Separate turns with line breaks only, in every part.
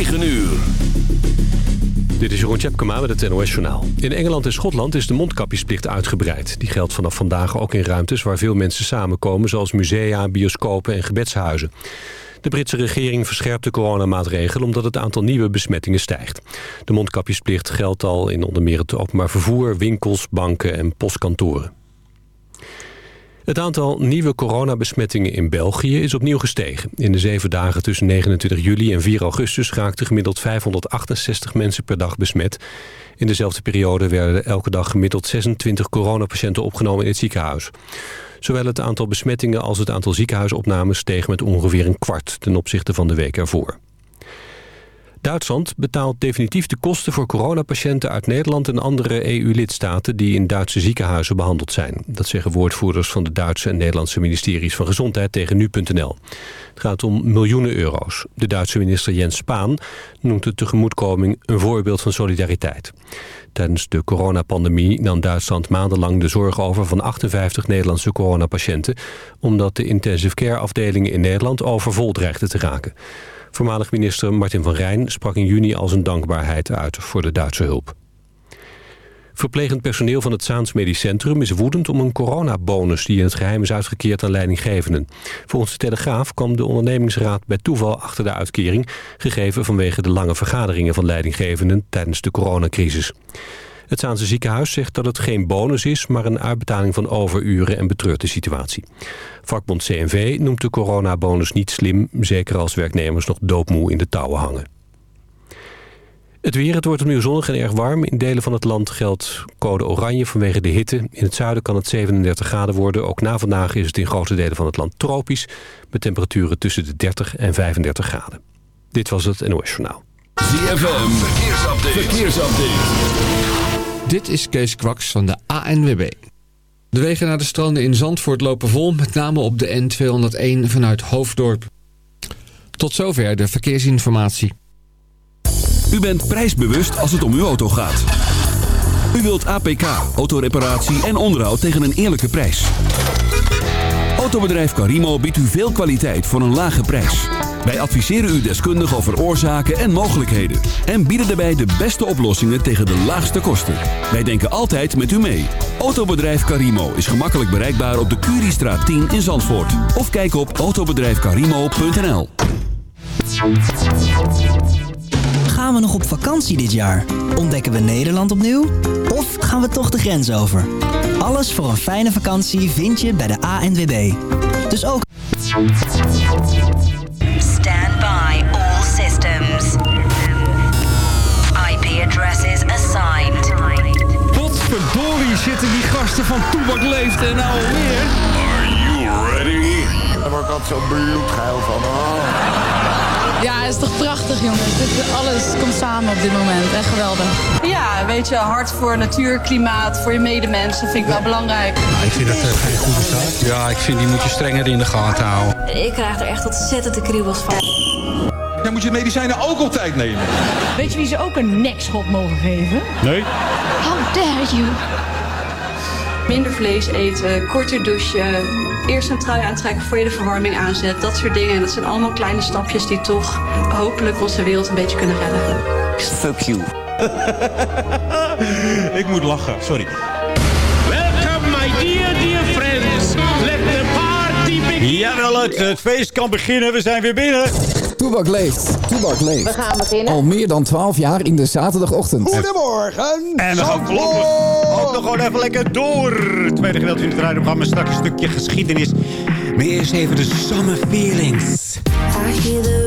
9 uur.
Dit is Jeroen Tjepkema met het NOS Journaal. In Engeland en Schotland is de mondkapjesplicht uitgebreid. Die geldt vanaf vandaag ook in ruimtes waar veel mensen samenkomen... zoals musea, bioscopen en gebedshuizen. De Britse regering verscherpt de coronamaatregelen... omdat het aantal nieuwe besmettingen stijgt. De mondkapjesplicht geldt al in onder meer het openbaar vervoer... winkels, banken en postkantoren. Het aantal nieuwe coronabesmettingen in België is opnieuw gestegen. In de zeven dagen tussen 29 juli en 4 augustus raakten gemiddeld 568 mensen per dag besmet. In dezelfde periode werden elke dag gemiddeld 26 coronapatiënten opgenomen in het ziekenhuis. Zowel het aantal besmettingen als het aantal ziekenhuisopnames stegen met ongeveer een kwart ten opzichte van de week ervoor. Duitsland betaalt definitief de kosten voor coronapatiënten uit Nederland en andere EU-lidstaten die in Duitse ziekenhuizen behandeld zijn. Dat zeggen woordvoerders van de Duitse en Nederlandse ministeries van Gezondheid tegen nu.nl. Het gaat om miljoenen euro's. De Duitse minister Jens Spaan noemt de tegemoetkoming een voorbeeld van solidariteit. Tijdens de coronapandemie nam Duitsland maandenlang de zorg over van 58 Nederlandse coronapatiënten, omdat de intensive care afdelingen in Nederland overvol dreigden te raken. Voormalig minister Martin van Rijn sprak in juni al zijn dankbaarheid uit voor de Duitse hulp. Verplegend personeel van het Zaans Medisch Centrum is woedend om een coronabonus die in het geheim is uitgekeerd aan leidinggevenden. Volgens de Telegraaf kwam de ondernemingsraad bij toeval achter de uitkering, gegeven vanwege de lange vergaderingen van leidinggevenden tijdens de coronacrisis. Het Zaanse ziekenhuis zegt dat het geen bonus is... maar een uitbetaling van overuren en betreurt de situatie. Vakbond CNV noemt de coronabonus niet slim... zeker als werknemers nog doopmoe in de touwen hangen. Het weer, het wordt opnieuw zonnig en erg warm. In delen van het land geldt code oranje vanwege de hitte. In het zuiden kan het 37 graden worden. Ook na vandaag is het in grote delen van het land tropisch... met temperaturen tussen de 30 en 35 graden. Dit was het NOS Journaal.
ZFM, verkeersupdate.
Dit is Kees Kwaks van de ANWB. De wegen naar de stranden in Zandvoort lopen vol, met name op de N201 vanuit Hoofddorp. Tot zover de verkeersinformatie.
U bent prijsbewust als het om uw auto gaat. U wilt APK, autoreparatie en onderhoud tegen een eerlijke prijs. Autobedrijf Carimo biedt u veel kwaliteit voor een lage prijs. Wij adviseren u deskundig over oorzaken en mogelijkheden. En bieden daarbij de beste oplossingen tegen de laagste kosten. Wij denken altijd met u mee. Autobedrijf Karimo is gemakkelijk bereikbaar op de Curiestraat 10 in Zandvoort. Of kijk op autobedrijfkarimo.nl
Gaan we nog op vakantie dit jaar? Ontdekken we Nederland opnieuw? Of gaan we toch de grens over? Alles voor een fijne vakantie vind je bij de ANWB. Dus ook...
Stand by all systems. IP addresses assigned.
Potverdorie zitten die gasten van Toebak Leeft en nou alweer.
Are you ready?
Daar word ik altijd zo bloedgeil van. Oh.
Ja, het is toch prachtig, jongens. Dit, alles komt samen op dit moment. Echt geweldig.
Ja, weet je, hard voor natuur, klimaat, voor je medemensen vind ik wel belangrijk.
ik vind dat uh, geen goede zaak. Ja, ik vind die moet je strenger in de gaten houden.
Ik krijg er echt ontzettend de kriebels van.
Dan moet je medicijnen ook op tijd nemen.
Weet je wie ze ook een nekschop mogen geven?
Nee.
How dare you?
Minder vlees eten, korter douchen, eerst een trui aantrekken voor je de verwarming aanzet. Dat soort dingen. En dat zijn allemaal kleine stapjes die toch hopelijk onze wereld een beetje kunnen redden.
Fuck you.
ik moet lachen, sorry.
Welcome my dear, dear friends. Let the party begin.
Jawel, het, het feest kan beginnen. We zijn weer binnen.
Toebak leeft. Toebak leeft.
We gaan beginnen.
Al meer dan 12 jaar in de zaterdagochtend.
Goedemorgen.
En we gaan voorlopig ook nog gewoon even lekker door. Het tweede gedeelte in het rijprogramma. Straks een stukje geschiedenis. Maar eerst even de summer feelings.
I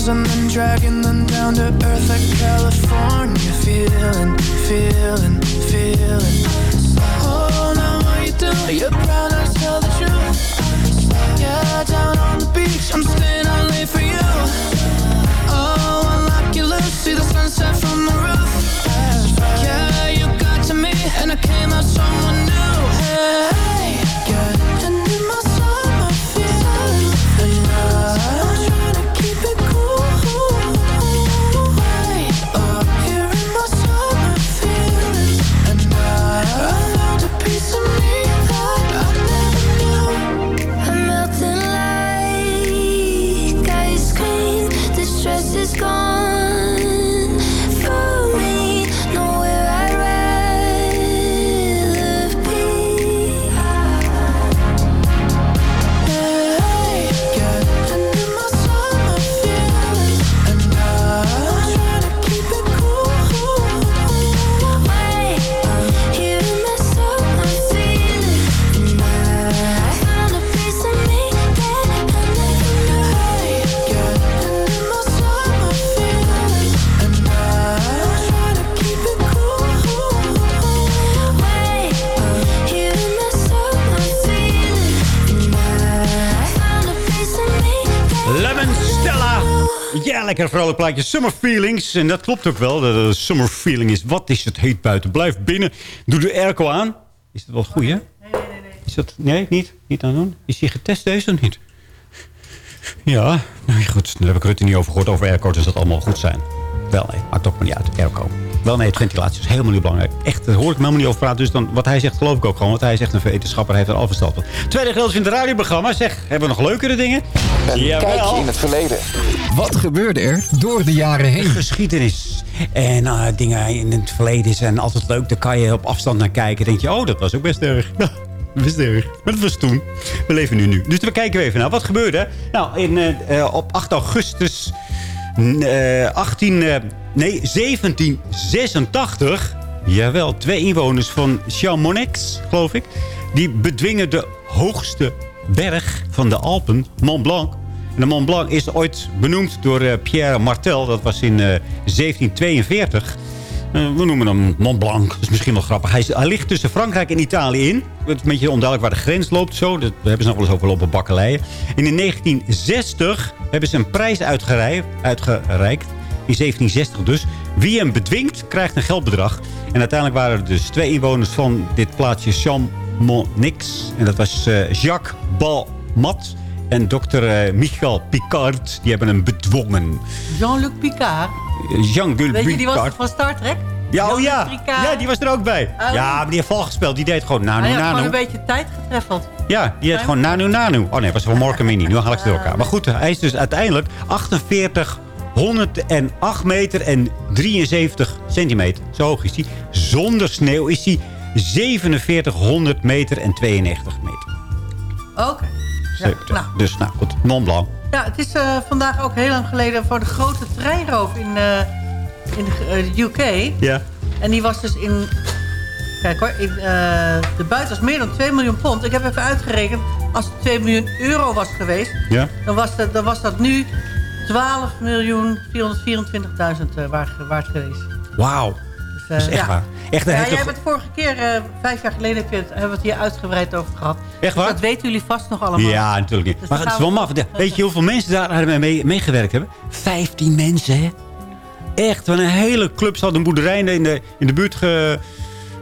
stars and then dragging them down to earth like California. Feeling, feeling, feeling. Oh, now what you do? You're proud to tell the truth. Yeah, down on the beach, I'm staying
Lekker vrolijk plaatje. Summer Feelings. En dat klopt ook wel. De summer feeling is, wat is het heet buiten. Blijf binnen. Doe de airco aan. Is dat wel goed, hè? Nee, nee, nee. Is dat, nee, niet? Niet aan doen? Is die getest deze of niet? Ja, nou goed. Daar heb ik Rutte niet over gehoord. Over airco, dus dat allemaal goed zijn. Wel, nee. Maakt ook maar niet uit. Airco. Wel, nee, het ventilatie is helemaal niet belangrijk. Echt, daar hoor ik me helemaal niet over praten. Dus dan, wat hij zegt, geloof ik ook gewoon. Want hij zegt, een wetenschapper heeft er al verstand van. Tweede gedeelte in het radioprogramma. Zeg, hebben we nog leukere dingen?
Een kijkje in het verleden. Wat gebeurde er door de jaren heen?
Geschiedenis. En eh, dingen in het verleden zijn altijd leuk. Daar kan je op afstand naar kijken. denk je, oh, dat was ook best erg. Best erg. Maar dat was toen. We leven nu nu. Dus we kijken even naar. Wat gebeurde? Nou, in, eh, eh, op 8 augustus 18, eh, nee, 1786... Jawel, twee inwoners van Chamonix, geloof ik... die bedwingen de hoogste berg van de Alpen, Mont Blanc... En de Mont Blanc is ooit benoemd door eh, Pierre Martel. Dat was in eh, 1742. Eh, we noemen hem Mont Blanc. Dat is misschien wel grappig. Hij, ligt tussen Frankrijk en Italië in. Het is een beetje onduidelijk waar de grens loopt. Zo. Dat hebben ze nog wel eens over lopen bakkeleien. En in 1960 hebben ze een prijs uitgerei- uitgereikt. In 1760 dus. Wie hem bedwingt, krijgt een geldbedrag. En uiteindelijk waren er dus twee inwoners van dit plaatsje Chamonix. En dat was eh, Jacques Balmat en dokter eh, Michael Picard. Die hebben hem bedwongen.
Jean-Luc Picard.
Jean-Guy
Weet je, die was
Picard.
van Star Trek?
Ja, oh ja.
Jean-Luc Picard.
ja, die was er ook bij.
Oh.
Ja, maar die heeft val gespeeld. Die deed gewoon nanu
Hij had gewoon
nanu.
een beetje tijd getreffeld.
Ja, die deed gewoon nanu nanu. Oh nee, was van Morken Mini. Nu haal ik ze door elkaar. Maar goed, hij is dus uiteindelijk 48 108 meter en 73 centimeter. Zo hoog is hij. Zonder sneeuw is hij 4700 meter en 92 meter.
Oké. Ja, nou.
Dus nou goed, Mont Blanc.
Ja, het is eh, vandaag ook heel lang geleden voor de grote treinroof in, eh, in de eh, UK.
Ja.
En die was dus in... Kijk hoor, in, de buit was meer dan 2 miljoen pond. Ik heb even uitgerekend, als het 2 miljoen euro was geweest...
Ja.
dan was dat, dan was dat nu 12 miljoen 424.000 eh, waard, waard geweest.
Wauw. Dat is echt waar. Echt,
ja, jij
toch-
hebt het vorige keer, eh, vijf jaar geleden, heb je het, hebben we het hier uitgebreid over gehad.
Echt
Dus
waar?
dat weten jullie vast nog allemaal.
Ja, natuurlijk niet.
Dus
maar het is wel
we-
maf. Weet je hoeveel mensen daar mee, meegewerkt hebben? 15 mensen, hè? Echt, wat een hele club. Ze hadden een boerderij in de, in de buurt ge,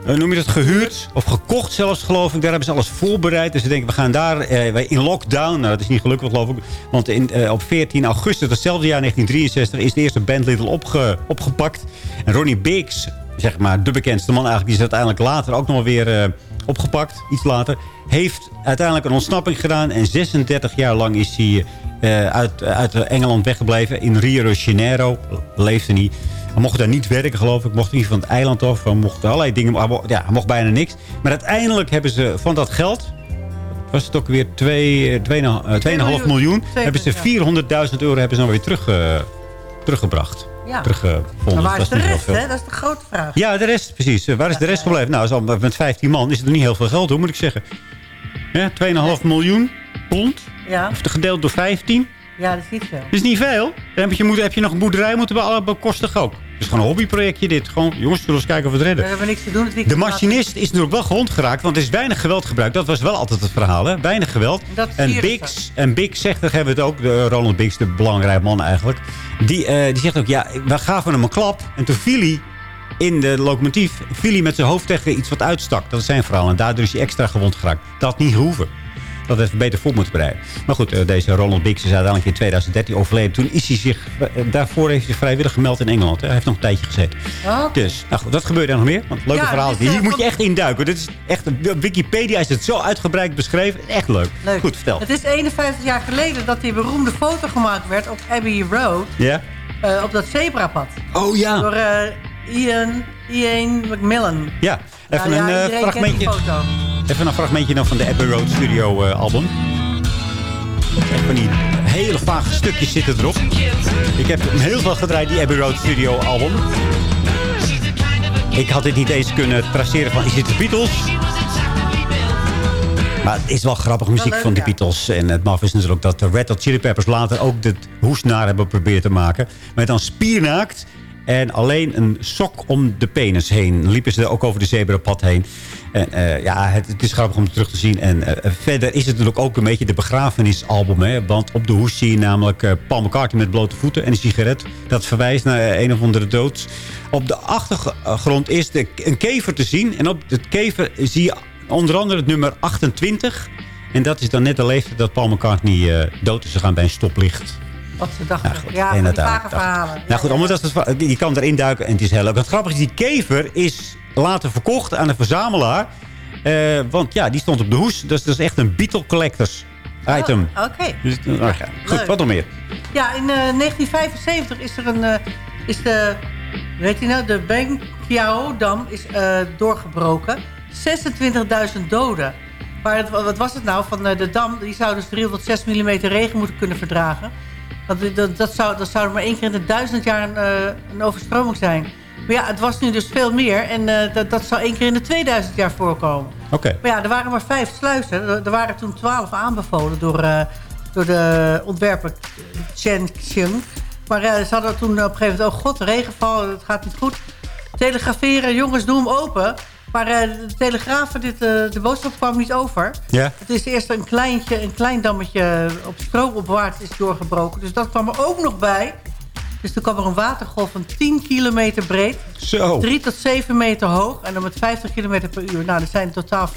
eh, noem je dat, gehuurd. Of gekocht zelfs, geloof ik. Daar hebben ze alles voorbereid. Dus ze denken, we gaan daar eh, in lockdown. Nou, dat is niet gelukkig, geloof ik. Want in, eh, op 14 augustus, datzelfde jaar 1963... is de eerste band Little opge, opgepakt. En Ronnie Biggs, zeg maar de bekendste man eigenlijk... die is uiteindelijk later ook nog wel weer eh, opgepakt. Iets later. Heeft uiteindelijk een ontsnapping gedaan. En 36 jaar lang is hij eh, uit, uit Engeland weggebleven. In Rio de Janeiro leefde hij. Hij mocht daar niet werken, geloof ik. Mocht niet van het eiland af. Hij mocht allerlei dingen. hij mo- Ja, hij mocht bijna niks. Maar uiteindelijk hebben ze van dat geld... Was het ook weer 2,5 miljoen.
miljoen.
miljoen hebben ze 400.000 euro hebben ze nou weer terug, eh, teruggebracht.
Ja.
teruggevonden.
Maar waar is de rest, hè? Dat is de grote vraag.
Ja, de rest, precies. Eh, Waar is de rest gebleven? Nou, is al, met 15 man is het nog niet heel veel geld, hoor, moet ik zeggen. Ja, 2,5 miljoen pond.
Ja.
Of gedeeld door 15.
Ja, dat is niet veel.
Dat is niet veel. Dan heb je, moet, heb je nog een boerderij moeten be- bekostigen ook. Het is gewoon een hobbyprojectje dit. Gewoon, jongens, zullen we eens kijken of we het
We
redden.
hebben niks te doen. Het
De machinist is natuurlijk wel gewond geraakt, want er is weinig geweld gebruikt. Dat was wel altijd het verhaal, hè? Weinig geweld. En Biggs, en Biggs zegt, daar hebben we het ook, de Ronald Biggs, de belangrijke man eigenlijk. Die, eh, die zegt ook, ja, we gaven hem een klap. En toen viel hij in de locomotief, viel hij met zijn hoofd tegen iets wat uitstak. Dat is zijn verhaal. En daardoor is hij extra gewond geraakt. Dat had niet gehoeven. Dat heeft beter voor moeten bereiden. Maar goed, eh, deze Ronald Biggs is uiteindelijk in 2013 overleden. Toen is hij zich, eh, daarvoor heeft hij zich vrijwillig gemeld in Engeland. Hij heeft nog een tijdje gezeten.
Oh,
Dus, nou goed, wat gebeurt er nog meer? Want leuke
Ja,
verhaal.
is,
Hier
eh,
moet je echt induiken. Dit is echt, Wikipedia is het zo uitgebreid beschreven. Echt leuk.
Leuk.
Goed, vertel.
Het is 51 jaar geleden dat die beroemde foto gemaakt werd op Abbey Road.
Ja?
eh, op dat zebrapad.
Oh ja.
Door eh, Ian, Ian McMillan.
Ja, even
Nou
een
ja,
eh,
iedereen kent
fragmentje. Even een fragmentje dan van de Abbey Road Studio eh, album. Echt van die hele vage stukjes zitten erop. Ik heb hem heel veel gedraaid, die Abbey Road Studio album. Ik had dit niet eens kunnen traceren van, is dit de Beatles? Maar het is wel grappige muziek
leuk,
van de
ja.
Beatles. En het maf is natuurlijk dat de Red Hot Chili Peppers later ook de hoesnaar hebben geprobeerd te maken. Met dan spiernaakt en alleen een sok om de penis heen. Liepen ze er ook over de zebrapad heen. En eh, ja, het, het is grappig om terug te zien. En eh, verder is het natuurlijk ook een beetje de begrafenisalbum. Hè? Want op de hoes zie je namelijk eh, Paul McCartney met blote voeten en een sigaret. Dat verwijst naar een of andere dood. Op de achtergrond is de, een kever te zien. En op het kever zie je onder andere het nummer 28. En dat is dan net de leeftijd dat Paul McCartney dood is gegaan bij een stoplicht.
Wat ze dachten.
Ja, goed.
Ja, die vage verhalen.
Nou goed, allemaal dat je kan erin duiken en het is heel leuk. Het grappige is, die kever is later verkocht aan een verzamelaar. Eh, want ja, die stond op de hoes. Dus dat is echt een Beatle Collectors item.
Oh, Oké.
Dus, nou ja, goed,
Leuk.
wat nog meer?
Ja, in eh, 1975 is er een... eh, is de, weet je nou, de Bengkiao-dam is eh, doorgebroken. 26.000 doden. Maar het, wat was het nou? Van eh, de dam, die zou dus 3 tot 6 mm regen moeten kunnen verdragen. Dat, dat, dat, zou, dat zou maar één keer in de duizend jaar een, eh, een overstroming zijn. Maar ja, het was nu dus veel meer. En eh, dat, dat zou één keer in de 2000 jaar voorkomen.
Oké.
Maar ja, er waren maar vijf sluizen. Er, er waren toen twaalf aanbevolen door, eh, door de ontwerper Chen Xiang. Maar eh, ze hadden toen op een gegeven moment... oh god, regenval, het gaat niet goed. Telegraferen, jongens, doe hem open. Maar eh, de telegrafen, dit, eh, de boodschap kwam niet over.
Ja.
Het is eerst een, kleintje, een klein dammetje op stroomopwaarts is doorgebroken. Dus dat kwam er ook nog bij. Dus toen kwam er een watergolf van 10 kilometer breed.
Zo.
3 tot 7 meter hoog. En dan met 50 kilometer per uur. Nou, er zijn in totaal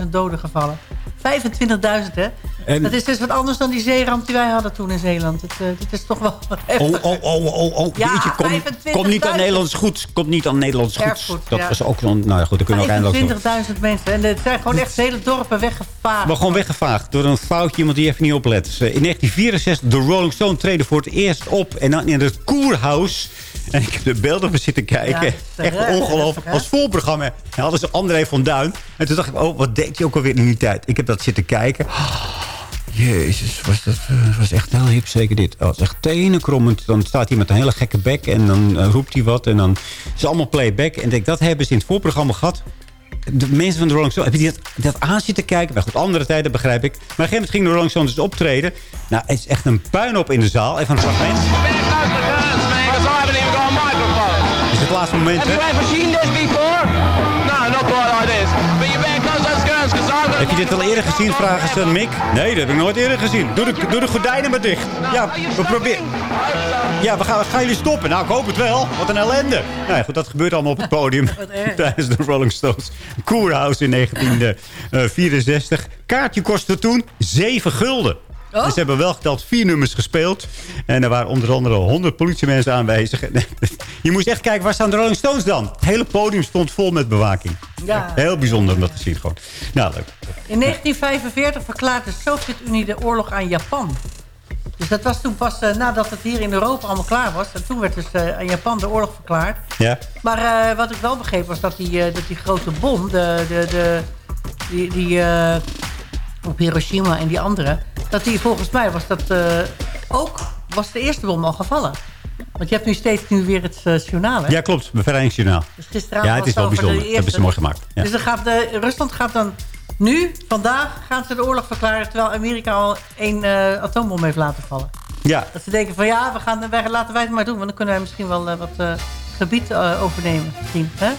25.000 doden gevallen. 25.000, hè?
En-
Dat is dus wat anders dan die zeeramp die wij hadden toen in Zeeland. Het, eh, is toch wel
Oh, oh, oh, oh, oh.
Ja,
Jeetje, kom,
25.000.
kom niet aan Nederlands goed. Komt niet aan Nederlands goed. Dat
ja.
was ook. Nou ja, goed, dan kunnen we ook eindeloos...
25.000 mensen. En het zijn gewoon echt hele dorpen weggevaagd.
Maar gewoon weggevaagd door een foutje, iemand die even niet oplet. Dus, eh, in 1964, de Rolling Stone treden voor het eerst op. En dan in het Koerhuis. En ik heb de beelden van zitten kijken.
Ja,
Echt ongelooflijk. Als voorprogramma. En hadden ze André van Duin. En toen dacht ik, oh, wat deed hij ook alweer in die tijd? Ik heb dat zitten kijken. Jezus, was dat eh, was echt heel hip zeker dit. Oh, het is echt tenenkrommend. Dan staat hij met een hele gekke bek en dan eh, roept hij wat. En dan is het allemaal playback. En ik denk, dat hebben ze in het voorprogramma gehad. De mensen van de Rolling Stones, hebben die dat, dat aan zitten kijken? Maar goed, andere tijden begrijp ik. Maar op een gegeven moment ging de Rolling Stones dus optreden. Nou, het is echt een puinhoop in de zaal. Even een fragment. Het laatste moment,
Have you ever seen this before? No, not quite like this. But you better close those curtains, because I'm
Heb je dit al eerder gezien, vragen ze aan Mick. Nee, dat heb ik nooit eerder gezien. Doe de, doe de gordijnen maar dicht. Ja, we proberen... Ja, we gaan, gaan jullie stoppen? Nou, ik hoop het wel. Wat een ellende. Nou ja, goed, dat gebeurt allemaal op het podium. tijdens de Rolling Stones. Koerhuis in 1964. Kaartje kostte toen 7 gulden.
Oh.
Dus ze hebben wel geteld vier nummers gespeeld. En er waren onder andere 100 politiemensen aanwezig. Je moest echt kijken, waar staan de Rolling Stones dan? Het hele podium stond vol met bewaking.
Ja.
Heel bijzonder om dat te zien gewoon. Nou, leuk.
In 1945 verklaarde de Sovjet-Unie de oorlog aan Japan. Dus dat was toen pas eh, nadat het hier in Europa allemaal klaar was. En toen werd dus eh, aan Japan de oorlog verklaard.
Ja.
Maar eh, wat ik wel begreep was dat die, dat die grote bom, de, de, de, die, die op Hiroshima en die andere, dat die volgens mij was dat eh, ook was de eerste bom al gevallen. Want je hebt nu steeds nu weer het uh, journaal, hè?
Ja, klopt. Bevrijdingsjournaal.
Dus gisteravond
ja, het is wel bijzonder. Dat hebben ze mooi gemaakt. Ja.
Dus dan gaat de, Rusland gaat dan nu, vandaag, gaan ze de oorlog verklaren... terwijl Amerika al één uh, atoombom heeft laten vallen.
Ja.
Dat ze denken van ja, we gaan, wij, laten wij het maar doen. Want dan kunnen wij misschien wel wat gebied uh, overnemen. Misschien, hè?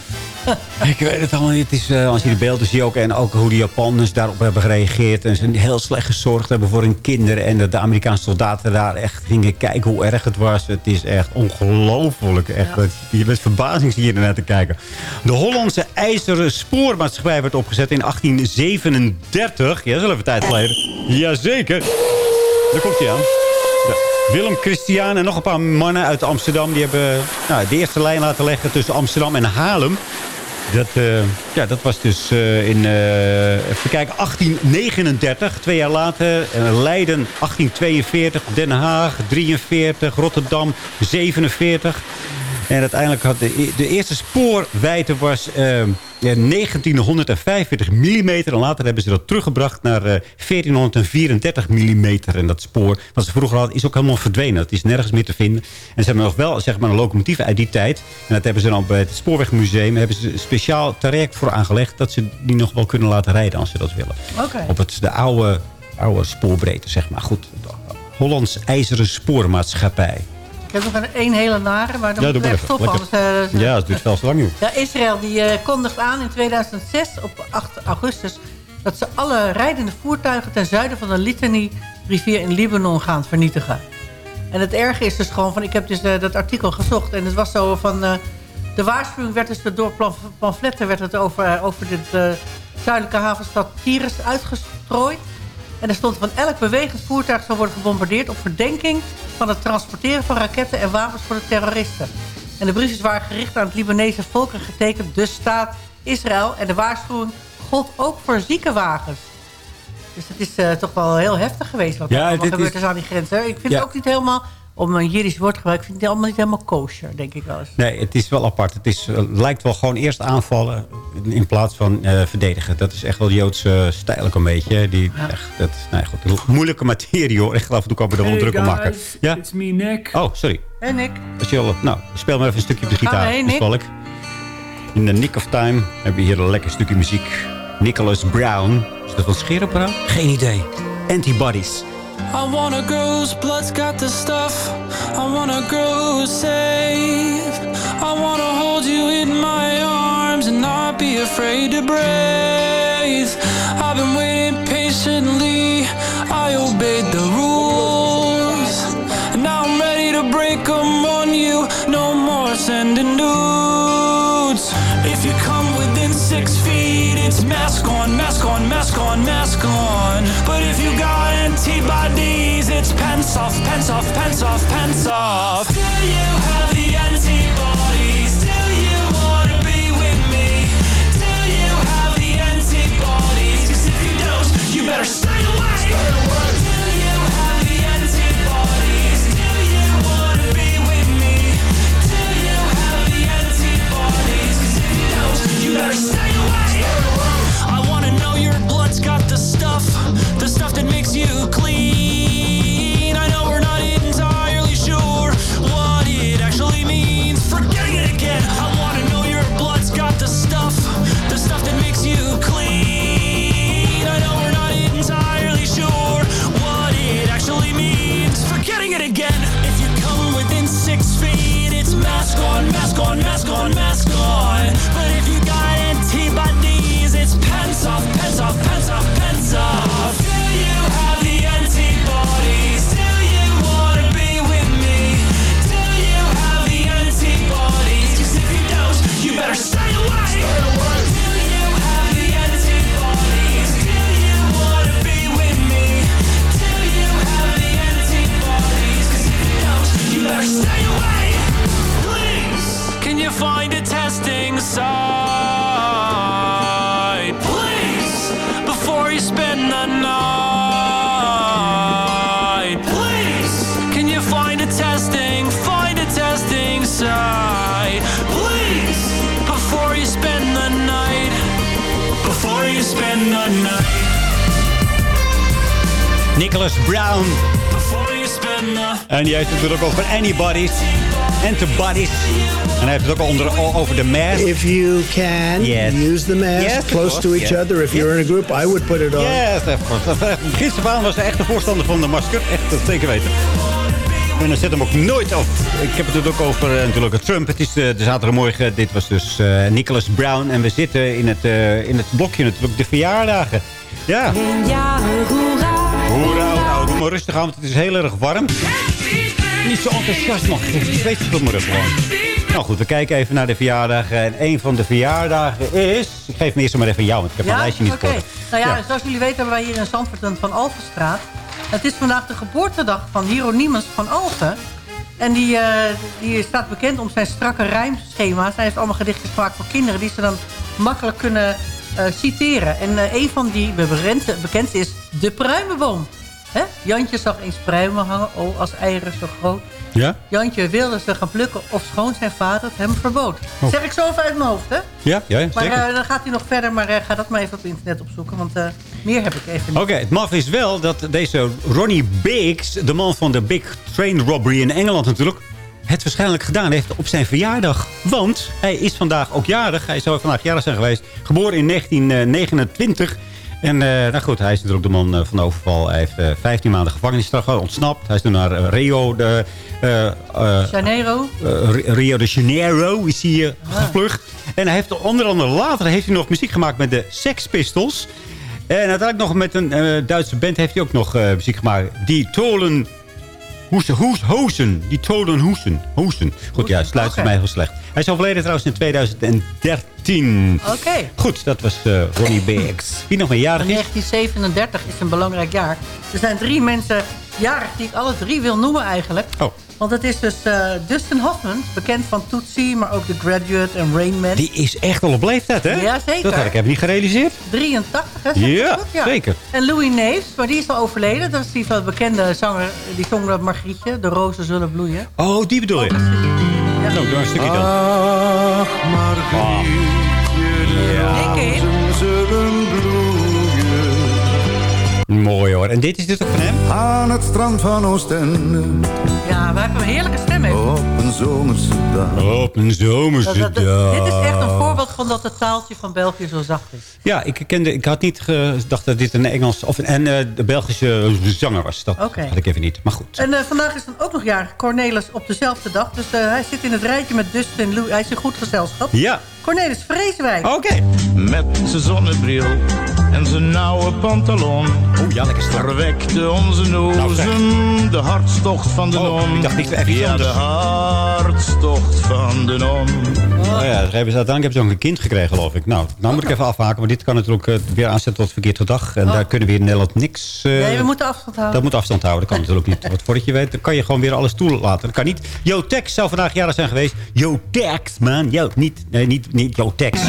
ik weet het allemaal niet. Het is, uh, als je de beelden ziet ook, en ook hoe de Japanners daarop hebben gereageerd. En ze heel slecht gezorgd hebben voor hun kinderen. En dat de Amerikaanse soldaten daar echt gingen kijken hoe erg het was. Het is echt ongelooflijk. Echt, ja. Je bent verbazing hier naar te kijken. De Hollandse IJzeren Spoormaatschappij werd opgezet in 1837. Ja, dat is even tijd geleden. Jazeker. Daar komt hij aan. Willem Christian en nog een paar mannen uit Amsterdam... die hebben nou, de eerste lijn laten leggen tussen Amsterdam en Haarlem. Dat, uh, ja, dat was dus uh, in uh, even kijken, 1839. Twee jaar later Leiden 1842, Den Haag 43, Rotterdam 47... En uiteindelijk had de, de eerste spoorwijdte was uh, 1945 mm. En later hebben ze dat teruggebracht naar uh, 1434 mm. En dat spoor wat ze vroeger hadden is ook helemaal verdwenen. Dat is nergens meer te vinden. En ze hebben nog wel zeg maar, een locomotief uit die tijd. En dat hebben ze dan bij het Spoorwegmuseum hebben ze een speciaal traject voor aangelegd. Dat ze die nog wel kunnen laten rijden als ze dat willen.
Okay.
Op het, de oude, oude spoorbreedte, zeg maar. Goed, Hollands IJzeren Spoormaatschappij.
Ik heb nog een, een hele nare, maar dan
ja,
moet ik echt stoppen. Uh,
ja, het duurt veel te lang nu.
Ja, Israël die, uh, kondigt aan in 2006 op 8 augustus... dat ze alle rijdende voertuigen ten zuiden van de Litani-rivier in Libanon gaan vernietigen. En het erge is dus gewoon van... Ik heb dus uh, dat artikel gezocht en het was zo van... de waarschuwing werd dus door pamfletten werd het over, over de zuidelijke havenstad Tyrus uitgestrooid. En er stond van elk bewegend voertuig zal worden gebombardeerd... op verdenking van het transporteren van raketten en wapens voor de terroristen. En de briefjes waren gericht aan het Libanese volk en getekend de staat Israël. En de waarschuwing gold ook voor ziekenwagens. Dus het is uh, toch wel heel heftig geweest wat
ja,
er gebeurd
is...
is aan die grens. Hè? Ik vind
ja.
het ook niet helemaal om een Jiddisch woord gebruik, ik vind het allemaal niet helemaal kosher, denk ik wel eens.
Nee, het is wel apart. Het is, uh, lijkt wel gewoon eerst aanvallen in plaats van uh, verdedigen. Dat is echt wel Joodse stijl een beetje. Die, ja. echt, dat, nou ja, goed, moeilijke materie hoor. Ik geloof dat ik ook er wel
hey
druk om maken.
Ja? It's me, Nick.
Oh, sorry.
Hey Nick.
Als je al, nou, speel maar even een stukje op de gitaar.
Hey, Nick.
ik. In the nick of time hebben we hier een lekker stukje muziek. Nicholas Brown. Is dat van Scherop Geen idee. Antibodies.
I want a girl whose blood's got the stuff. I want a girl who's safe. I want to hold you in my arms and not be afraid to breathe. I've been waiting patiently. I obeyed the rules. And now I'm ready to break them on you. No more sending nudes. It's mask on, mask on, mask on, mask on. But if you got antibodies, it's pants off, pants off, pants off, pants off. Do you have
het ook onder, over de mask.
If you can
Yes.
use the mask
Yes,
close to each
yes.
other. If you're in a group, I would put it on.
Yes, of course. Gisteren van was de echte voorstander van de masker. Echt, dat zeker weten. En dan zet hem ook nooit af. Ik heb het ook over eh, natuurlijk Trump. Het is eh, de zaterdagmorgen. Dit was dus eh, Nicholas Brown. En we zitten in het, in het blokje natuurlijk. De verjaardagen. Ja. Hoera, nou, doe maar rustig aan, want het is heel erg warm. Niet zo enthousiast nog. Ik weet het maar gewoon. Nou goed, we kijken even naar de verjaardagen. En een van de verjaardagen is... Ik geef me eerst maar even jou, want ik heb
Ja?
een lijstje niet
Oké.
voor.
Nou ja,
Ja.
zoals jullie weten hebben wij hier in Zandvoort een Van Alphenstraat. Het is vandaag de geboortedag van Hieronymus van Alphen. En die, eh, die staat bekend om zijn strakke rijmschema's. Hij heeft allemaal gedichtjes gemaakt voor kinderen... die ze dan makkelijk kunnen eh, citeren. En eh, een van die bekendste is De Pruimenboom. Hè? Jantje zag eens pruimen hangen, oh, als eieren zo groot.
Ja?
Jantje wilde ze gaan plukken of schoon zijn vader het hem verbood.
Oh.
Zeg ik zo even uit mijn hoofd, hè?
Ja, ja,
Maar
zeker.
eh, dan gaat hij nog verder, maar eh, ga dat maar even op internet opzoeken. Want eh, meer heb ik even niet.
Oké, het maf is wel dat deze Ronnie Biggs, de man van de Big Train Robbery in Engeland natuurlijk, het waarschijnlijk gedaan heeft op zijn verjaardag. Want hij is vandaag ook jarig. Hij zou vandaag jarig zijn geweest. Geboren in 1929. En eh, nou goed, hij is natuurlijk de man eh, van de overval. Hij heeft eh, 15 maanden gevangenisstraf ontsnapt. Hij is toen naar eh, Rio, de, eh, eh,
Janeiro.
eh, Rio de Janeiro is hij eh, gevlucht. En hij heeft onder andere later heeft hij nog muziek gemaakt met de Sex Pistols. En uiteindelijk nog met een eh, Duitse band heeft hij ook nog eh, muziek gemaakt. Die Tolen... Hoesen, hoes, hozen. Die Tolen Hoesen. Hoesen. Goed, ja, sluit
oké.
mij heel slecht. Hij is overleden trouwens in 2013.
Oké.
Goed, dat was eh, Ronnie Biggs. Wie nog meer jarig is?
1937 is een belangrijk jaar. Er zijn drie mensen jarig die ik alle drie wil noemen eigenlijk.
Oh.
Want het is dus eh, Dustin Hoffman, bekend van Tootsie, maar ook The Graduate en Rain Man.
Die is echt al op leeftijd, hè?
Ja, zeker.
Dat had ik even niet gerealiseerd.
83, hè?
Ja, zeker.
En Louis Neefs, maar die is al overleden. Dat is die van de bekende zanger, die zong dat Margrietje. De rozen zullen bloeien.
Oh, die bedoel je? Nou, doe maar een stukje dan.
Ach, Margrietje, de
Mooi hoor. En dit is dit ook van hem?
Aan het strand van Oostende.
Ja, wij hebben een heerlijke stem. heeft.
Op een zomerse dag.
Op een zomerse
dat-
dag.
dit is echt een voorbeeld van dat het taaltje van België zo zacht is.
Ja, ik, kende, ik had niet gedacht dat dit een Engels of een, en, eh, de Belgische zanger was. Dat
Oké.
had ik even niet. Maar goed.
En eh, vandaag is dan ook nog jarig Cornelis op dezelfde dag. Dus eh, hij zit in het rijtje met Dustin Lou. Hij is in goed gezelschap.
Ja.
Cornelis Vreeswijk.
Oké.
Met zijn zonnebril en zijn nauwe pantalon.
Oh ja, lekker strak.
Verwekte onze nozen de hartstocht van de non.
Oh, ik dacht niet even iets
Ja, de
anders.
Hartstocht van de non.
Oh ja, hebben ze, uiteindelijk hebben ze ook een kind gekregen, geloof ik. Nou, nou moet ik even afhaken, want dit kan natuurlijk eh, weer aanzetten tot verkeerd gedag. En daar kunnen we in Nederland niks... eh,
Nee, we moeten afstand houden.
Dat moet afstand houden, dat kan natuurlijk niet. Want voordat je weet, dan kan je gewoon weer alles toelaten. Dat kan niet. Yo Tex zou vandaag jarig zijn geweest. Yo Tex, man. Yo, niet, nee, niet, niet Yo Tex.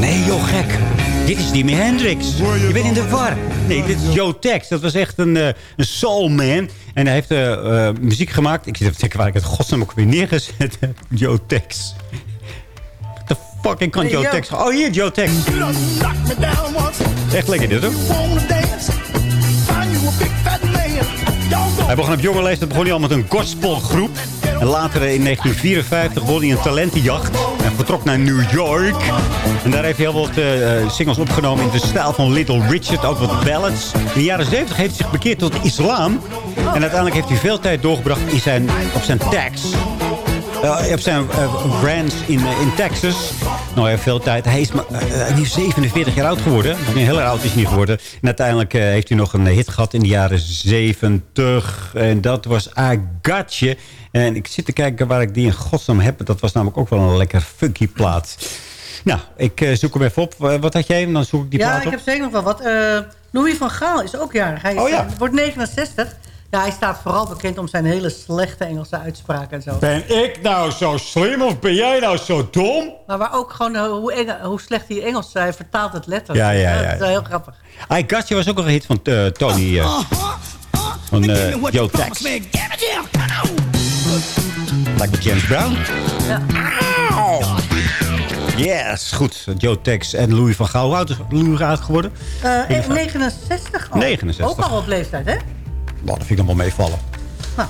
Nee, joh, gek. Dit is Jimi Hendrix. Je bent in de war. Nee, dit is Joe Tex. Dat was echt een, eh, een soulman. En hij heeft eh, eh, muziek gemaakt. Ik zit even te kijken waar ik het godsnaam ook weer neergezet heb. Joe Tex. What the fucking kan
Hey,
Joe
yo.
Tex? Oh, hier, Joe Tex. Echt lekker dit, hoor. Hij begon op jonge leeftijd begon hij al met een gospelgroep. En later in 1954 won hij een talentenjacht. En vertrok naar New York. En daar heeft hij heel wat eh, eh, singles opgenomen in de stijl van Little Richard. Ook wat ballads. In de jaren 70 heeft hij zich bekeerd tot islam. En uiteindelijk heeft hij veel tijd doorgebracht in zijn, op zijn tax. Eh, op zijn branch in, eh, in Texas. Nou, hij veel tijd. Hij is, maar, eh, hij is 47 jaar oud geworden. Heel erg oud is hij niet geworden. En uiteindelijk heeft hij nog een hit gehad in de jaren 70. En dat was You. En ik zit te kijken waar ik die in godsnaam heb. Dat was namelijk ook wel een lekker funky plaat. Nou, ik zoek hem even op. Wat had jij? Dan zoek ik die
ja,
plaat
ik
op.
heb zeker nog wel wat. Louis van Gaal is ook jarig. Hij is,
Oh ja.
wordt 69. Ja, hij staat vooral bekend om zijn hele slechte Engelse uitspraken en zo.
Ben ik nou zo slim of ben jij nou zo dom?
Maar waar ook gewoon eh, hoe, hoe slecht hij Engels hij vertaalt het letterlijk.
Ja, ja, ja.
Dat is wel heel grappig.
I Got You was ook nog een hit van eh, Tony. eh, van eh, Joe Tex. Lijkt me James Brown. Yes, goed. Joe Tex en Louis van Gaal. Hoe oud is Louis geworden?
Eh, eh, 69? Oh,
69.
Ook al op leeftijd, hè?
Nou, dat vind ik dan wel meevallen.
Nou,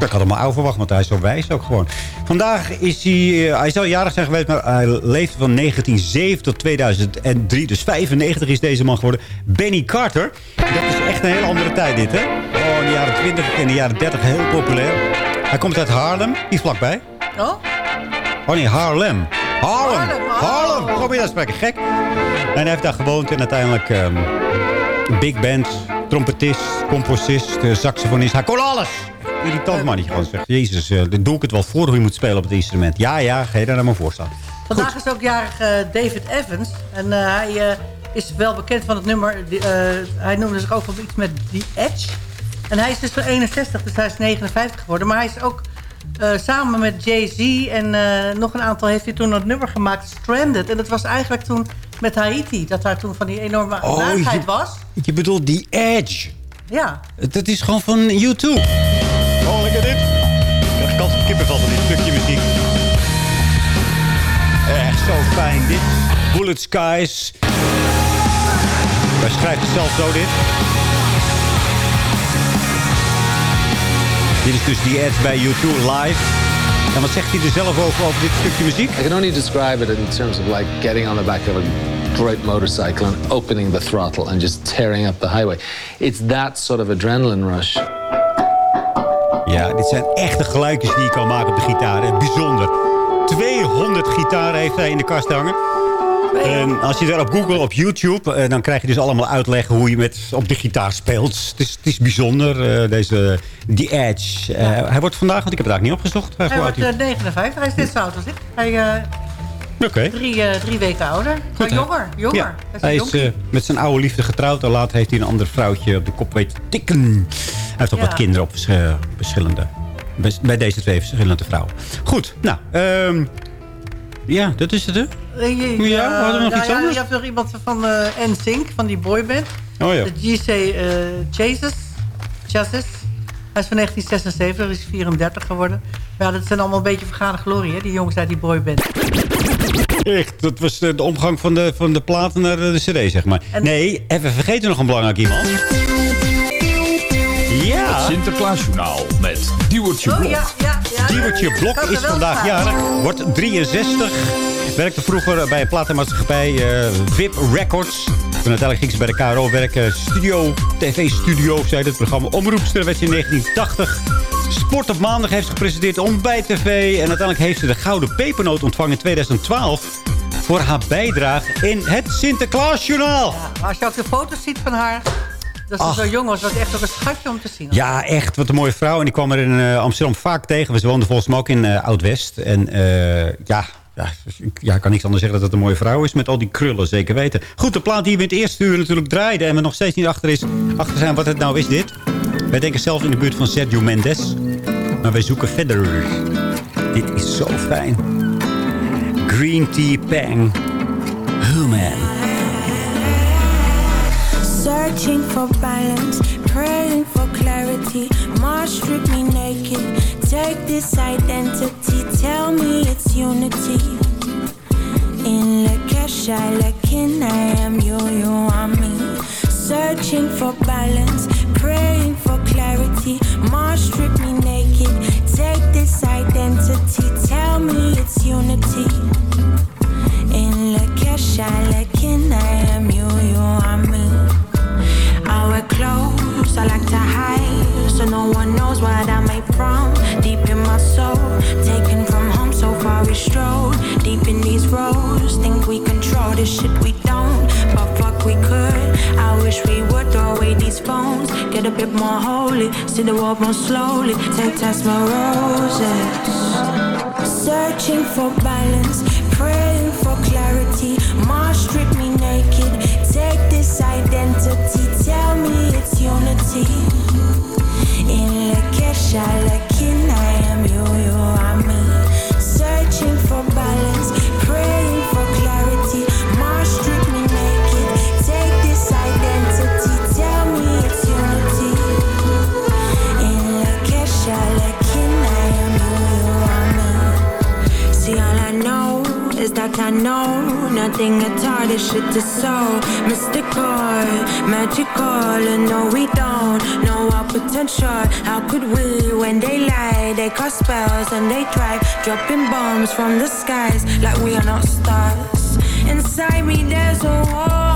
Ik had hem al verwacht, want hij is zo wijs ook gewoon. Vandaag is hij... eh, hij zou jarig zijn geweest, maar hij leefde van 1907 tot 2003. Dus 95 is deze man geworden. Benny Carter. Dat is echt een hele andere tijd dit, hè? Oh, in de jaren 20 en de jaren 30 heel populair. Hij komt uit Haarlem, hier vlakbij.
oh?
Oh nee, Haarlem. Haarlem.
Haarlem.
Haarlem. Probeer dat te spreken. Gek. En hij heeft daar gewoond en uiteindelijk ehm, big band, trompetist, composist, eh, saxofonist. Hij kon alles. Irritant mannetje gewoon zegt. Jezus, eh, dan doe ik het wel voor hoe je moet spelen op het instrument. Ja, ja, ga je daar nou maar voor staan.
Vandaag is ook jarig eh, David Evans. En hij is wel bekend van het nummer. die, hij noemde zich ook wel iets met The Edge. En hij is dus van 61, dus hij is 59 geworden. Maar hij is ook eh, samen met Jay-Z en eh, nog een aantal... heeft hij toen dat nummer gemaakt, Stranded. En dat was eigenlijk toen met Haiti. Dat daar toen van die enorme
Oh, je-
was.
Je bedoelt die Edge.
Ja.
Dat is gewoon van YouTube. Oh, lekker dit. Ik kans op kippenval van dit stukje muziek. Echt zo fijn. Dit Bullet Skies. Hij schrijft het zelf zo dit. Dit is dus die Edge bij YouTube live. En wat zegt hij er zelf over, over dit stukje muziek?
I can only describe it in terms of like getting on the back of a great motorcycle and opening the throttle and just tearing up the highway. It's that sort of adrenaline rush.
Ja, dit zijn echte geluidjes die je kan maken op de gitaar. Bijzonder. 200 gitaren heeft hij in de kast hangen. En als je daar op Google, op YouTube, eh, dan krijg je dus allemaal uitleggen hoe je met, op de gitaar speelt. Het is, het is bijzonder, eh, deze The Edge. Eh, Hij wordt vandaag, want ik heb het eigenlijk niet opgezocht. Hij
Hij wordt eh, 59. Hij is net zo oud als ik. Hij
Oké.
drie, drie weken ouder. Maar
hè?
jonger, jonger.
Ja,
Hij
hij
is,
met zijn oude liefde getrouwd. En later heeft hij een ander vrouwtje op de kop weten tikken. Hij heeft ook
Ja.
wat kinderen op vers- verschillende... bij- deze twee verschillende vrouwen. Goed, nou... ehm, ja, dat is het, hè?
Eh, je-
Ja, hadden we nog
nou
iets
ja,
anders?
Je hebt nog iemand van uh, NSYNC, van die boyband.
Oh ja.
De GC uh, Chases. Chases. Hij is van 1976, is 34 geworden. Maar ja, dat zijn allemaal een beetje vergane glorie, hè? Die jongens uit die boyband.
Echt, dat was de, de omgang van de, van de platen naar de cd, zeg maar. Nee, even vergeten nog een belangrijk iemand.
Sinterklaasjournaal met Diewertje
Oh
Blok.
ja, ja, ja.
Diewertje Blok is vandaag jarig. Wordt 63. Werkte vroeger bij een platenmaatschappij uh, VIP Records. Toen uiteindelijk ging ze bij de KRO werken. Studio, TV-studio, zei het programma. Omroepster werd ze in 1980. Sport op maandag heeft ze gepresenteerd. Ontbijt TV. En uiteindelijk heeft ze de Gouden Pepernoot ontvangen in 2012. Voor haar bijdrage in het Sinterklaasjournaal.
Als je ook de foto's ziet van haar... Dat ze
Ach.
zo jong was, was echt ook een schatje om te zien.
Ja, echt. Wat een mooie vrouw. En die kwam er in eh, Amsterdam vaak tegen. Ze woonde volgens mij ook in eh, Oud-West. En eh, ja, ja, ik ja, ik kan niks anders zeggen dat het een mooie vrouw is. Met al die krullen, zeker weten. Goed, de plaat die we in het eerste uur natuurlijk draaiden. En we nog steeds niet achter, is, achter zijn wat het nou is dit. Wij denken zelf in de buurt van Sergio Mendes. Maar wij zoeken verder. Dit is zo fijn. Green Tea Pang. Human.
Searching for balance, praying for clarity. Mars strip me naked. Take this identity, tell me it's unity. In Lakesha, Lakin, I am you, you are me. Searching for balance, praying for clarity. Mars strip me naked. Take this identity, tell me it's unity. In Lakesha, Lakin, I a bit more holy, see the world more slowly. Take test my roses, searching for balance, praying for clarity. Mars strip me naked, take this identity, tell me it's unity. In Lakin, I know nothing at all. This shit is so mystical, magical, and no, we don't know our potential. How could we, when they lie, they cast spells and they try dropping bombs from the skies like we are not stars. Inside me, there's a war.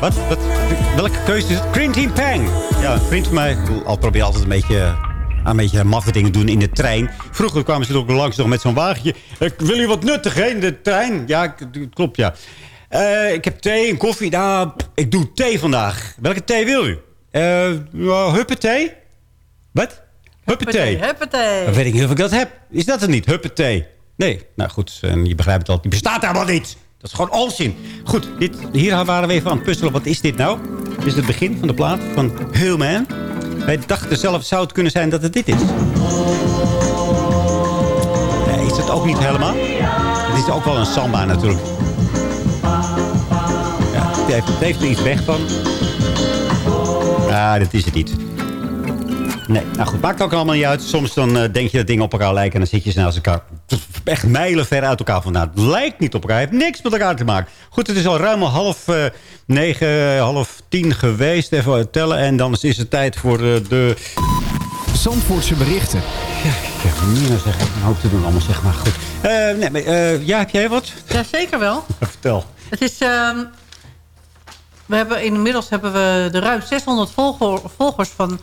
Wat? Wat? Welke keuze is het? Green Pang. Ja, een vriend van mij. Al probeer altijd een beetje... aan Een beetje maffe dingen doen in de trein. Vroeger kwamen ze ook langs nog met zo'n wagentje. Ik wil u wat nuttig hè, in de trein. Ja, klopt ja. Eh, ik heb thee en koffie. Nou, ik doe thee vandaag. Welke thee wil u? Eh uh, huppethee? Wat? Huppethee.
Huppatee.
Dan weet ik niet of ik dat heb. Is dat het niet? Huppatee. Nee, nou goed. Je begrijpt het al. Die bestaat helemaal niet. Dat is gewoon onzin. Goed, dit, hier waren we even aan het puzzelen. Wat is dit nou? Dit is het begin van de plaat van Hillman. Wij dachten zelf, zou het kunnen zijn dat het dit is? Nee, is het ook niet helemaal? Het is ook wel een samba natuurlijk. Ja, heeft, het heeft er iets weg van. Ah, dat is het niet. Nee, nou goed, maakt ook allemaal niet uit. Soms dan eh, denk je dat dingen op elkaar lijken... en dan zit je ze naast elkaar echt mijlen ver uit elkaar vandaan. Het lijkt niet op elkaar, het heeft niks met elkaar te maken. Goed, het is al ruim al half eh, negen, half tien geweest. Even tellen en dan is het tijd voor eh, de...
Zandvoortse berichten.
Ja, ik heb niet meer zeggen. Een hoop te doen allemaal, zeg maar. Goed. Eh, nee, maar, eh, ja, heb jij wat?
Ja, zeker wel.
Vertel.
Het is... ehm, we hebben inmiddels hebben we de ruim 600 volger- volgers van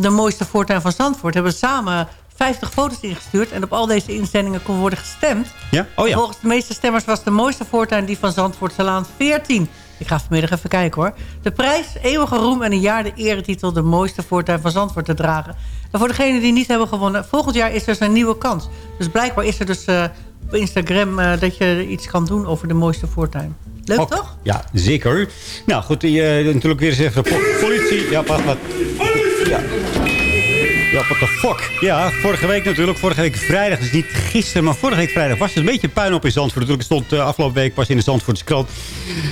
de mooiste voortuin van Zandvoort. Hebben samen 50 foto's ingestuurd. En op al deze inzendingen kon worden gestemd.
Ja? Oh ja.
Volgens de meeste stemmers was de mooiste voortuin die van Zandvoort Salaan 14. Ik ga vanmiddag even kijken hoor. De prijs, eeuwige roem en een jaar de eretitel... de mooiste voortuin van Zandvoort te dragen. En voor degenen die niet hebben gewonnen... volgend jaar is er dus een nieuwe kans. Dus blijkbaar is er dus eh, op Instagram... eh, dat je iets kan doen over de mooiste voortuin. Leuk
Ook.
toch?
Ja, zeker. Nou goed, die, eh, natuurlijk weer eens even po- politie. Ja, wacht, wat. Ja. Ja, what the fuck. Ja, vorige week natuurlijk. Vorige week vrijdag, dus niet gisteren, maar vorige week vrijdag was het een beetje puin op in Zandvoort. Natuurlijk stond uh, afgelopen week pas in de Zandvoortse krant.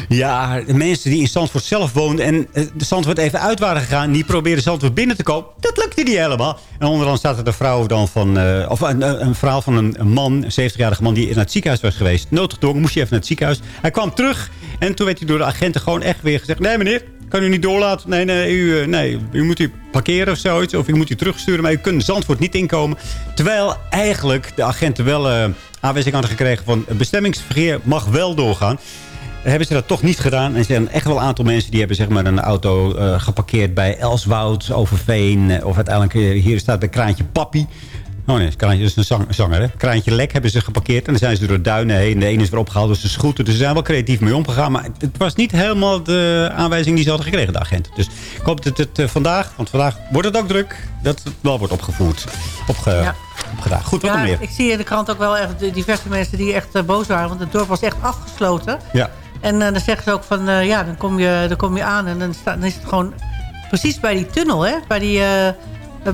Ja, de mensen die in Zandvoort zelf woonden en uh, de Zandvoort even uit waren gegaan, die probeerden Zandvoort binnen te komen. Dat lukte niet helemaal. En onderaan staat er de vrouw dan van, uh, of een, een verhaal van een, een man, een 70-jarige man die naar het ziekenhuis was geweest. Noodgedwongen, moest je even naar het ziekenhuis. Hij kwam terug en toen werd hij door de agenten gewoon echt weer gezegd, nee meneer, kan u niet doorlaten. Nee, nee, u, nee, u moet u parkeren of zoiets. Of u moet u terugsturen. Maar u kunt Zandvoort niet inkomen. Terwijl eigenlijk de agenten wel uh, aanwijzing hadden gekregen van... bestemmingsverkeer mag wel doorgaan. Hebben ze dat toch niet gedaan. En er zijn echt wel een aantal mensen die hebben zeg maar, een auto uh, geparkeerd bij Elswoud, Overveen. Of uiteindelijk, hier staat een kraantje Papi. Oh nee, Kraantje is een zang, zanger, hè? Kraantje Lek hebben ze geparkeerd. En dan zijn ze door de duinen heen. De ene is weer opgehaald door zijn scooter. Dus ze zijn wel creatief mee omgegaan. Maar het was niet helemaal de aanwijzing die ze hadden gekregen, de agent. Dus ik hoop dat het uh, vandaag, want vandaag wordt het ook druk, dat het wel wordt opgevoerd. Opge, ja. Opgedaan. Goed, wat
ja,
meer?
Ik zie in de krant ook wel echt diverse mensen die echt uh, boos waren. Want het dorp was echt afgesloten.
Ja.
En uh, dan zeggen ze ook van, ja, dan kom, je, dan kom je aan. En dan, sta, dan is het gewoon precies bij die tunnel, hè? Bij die...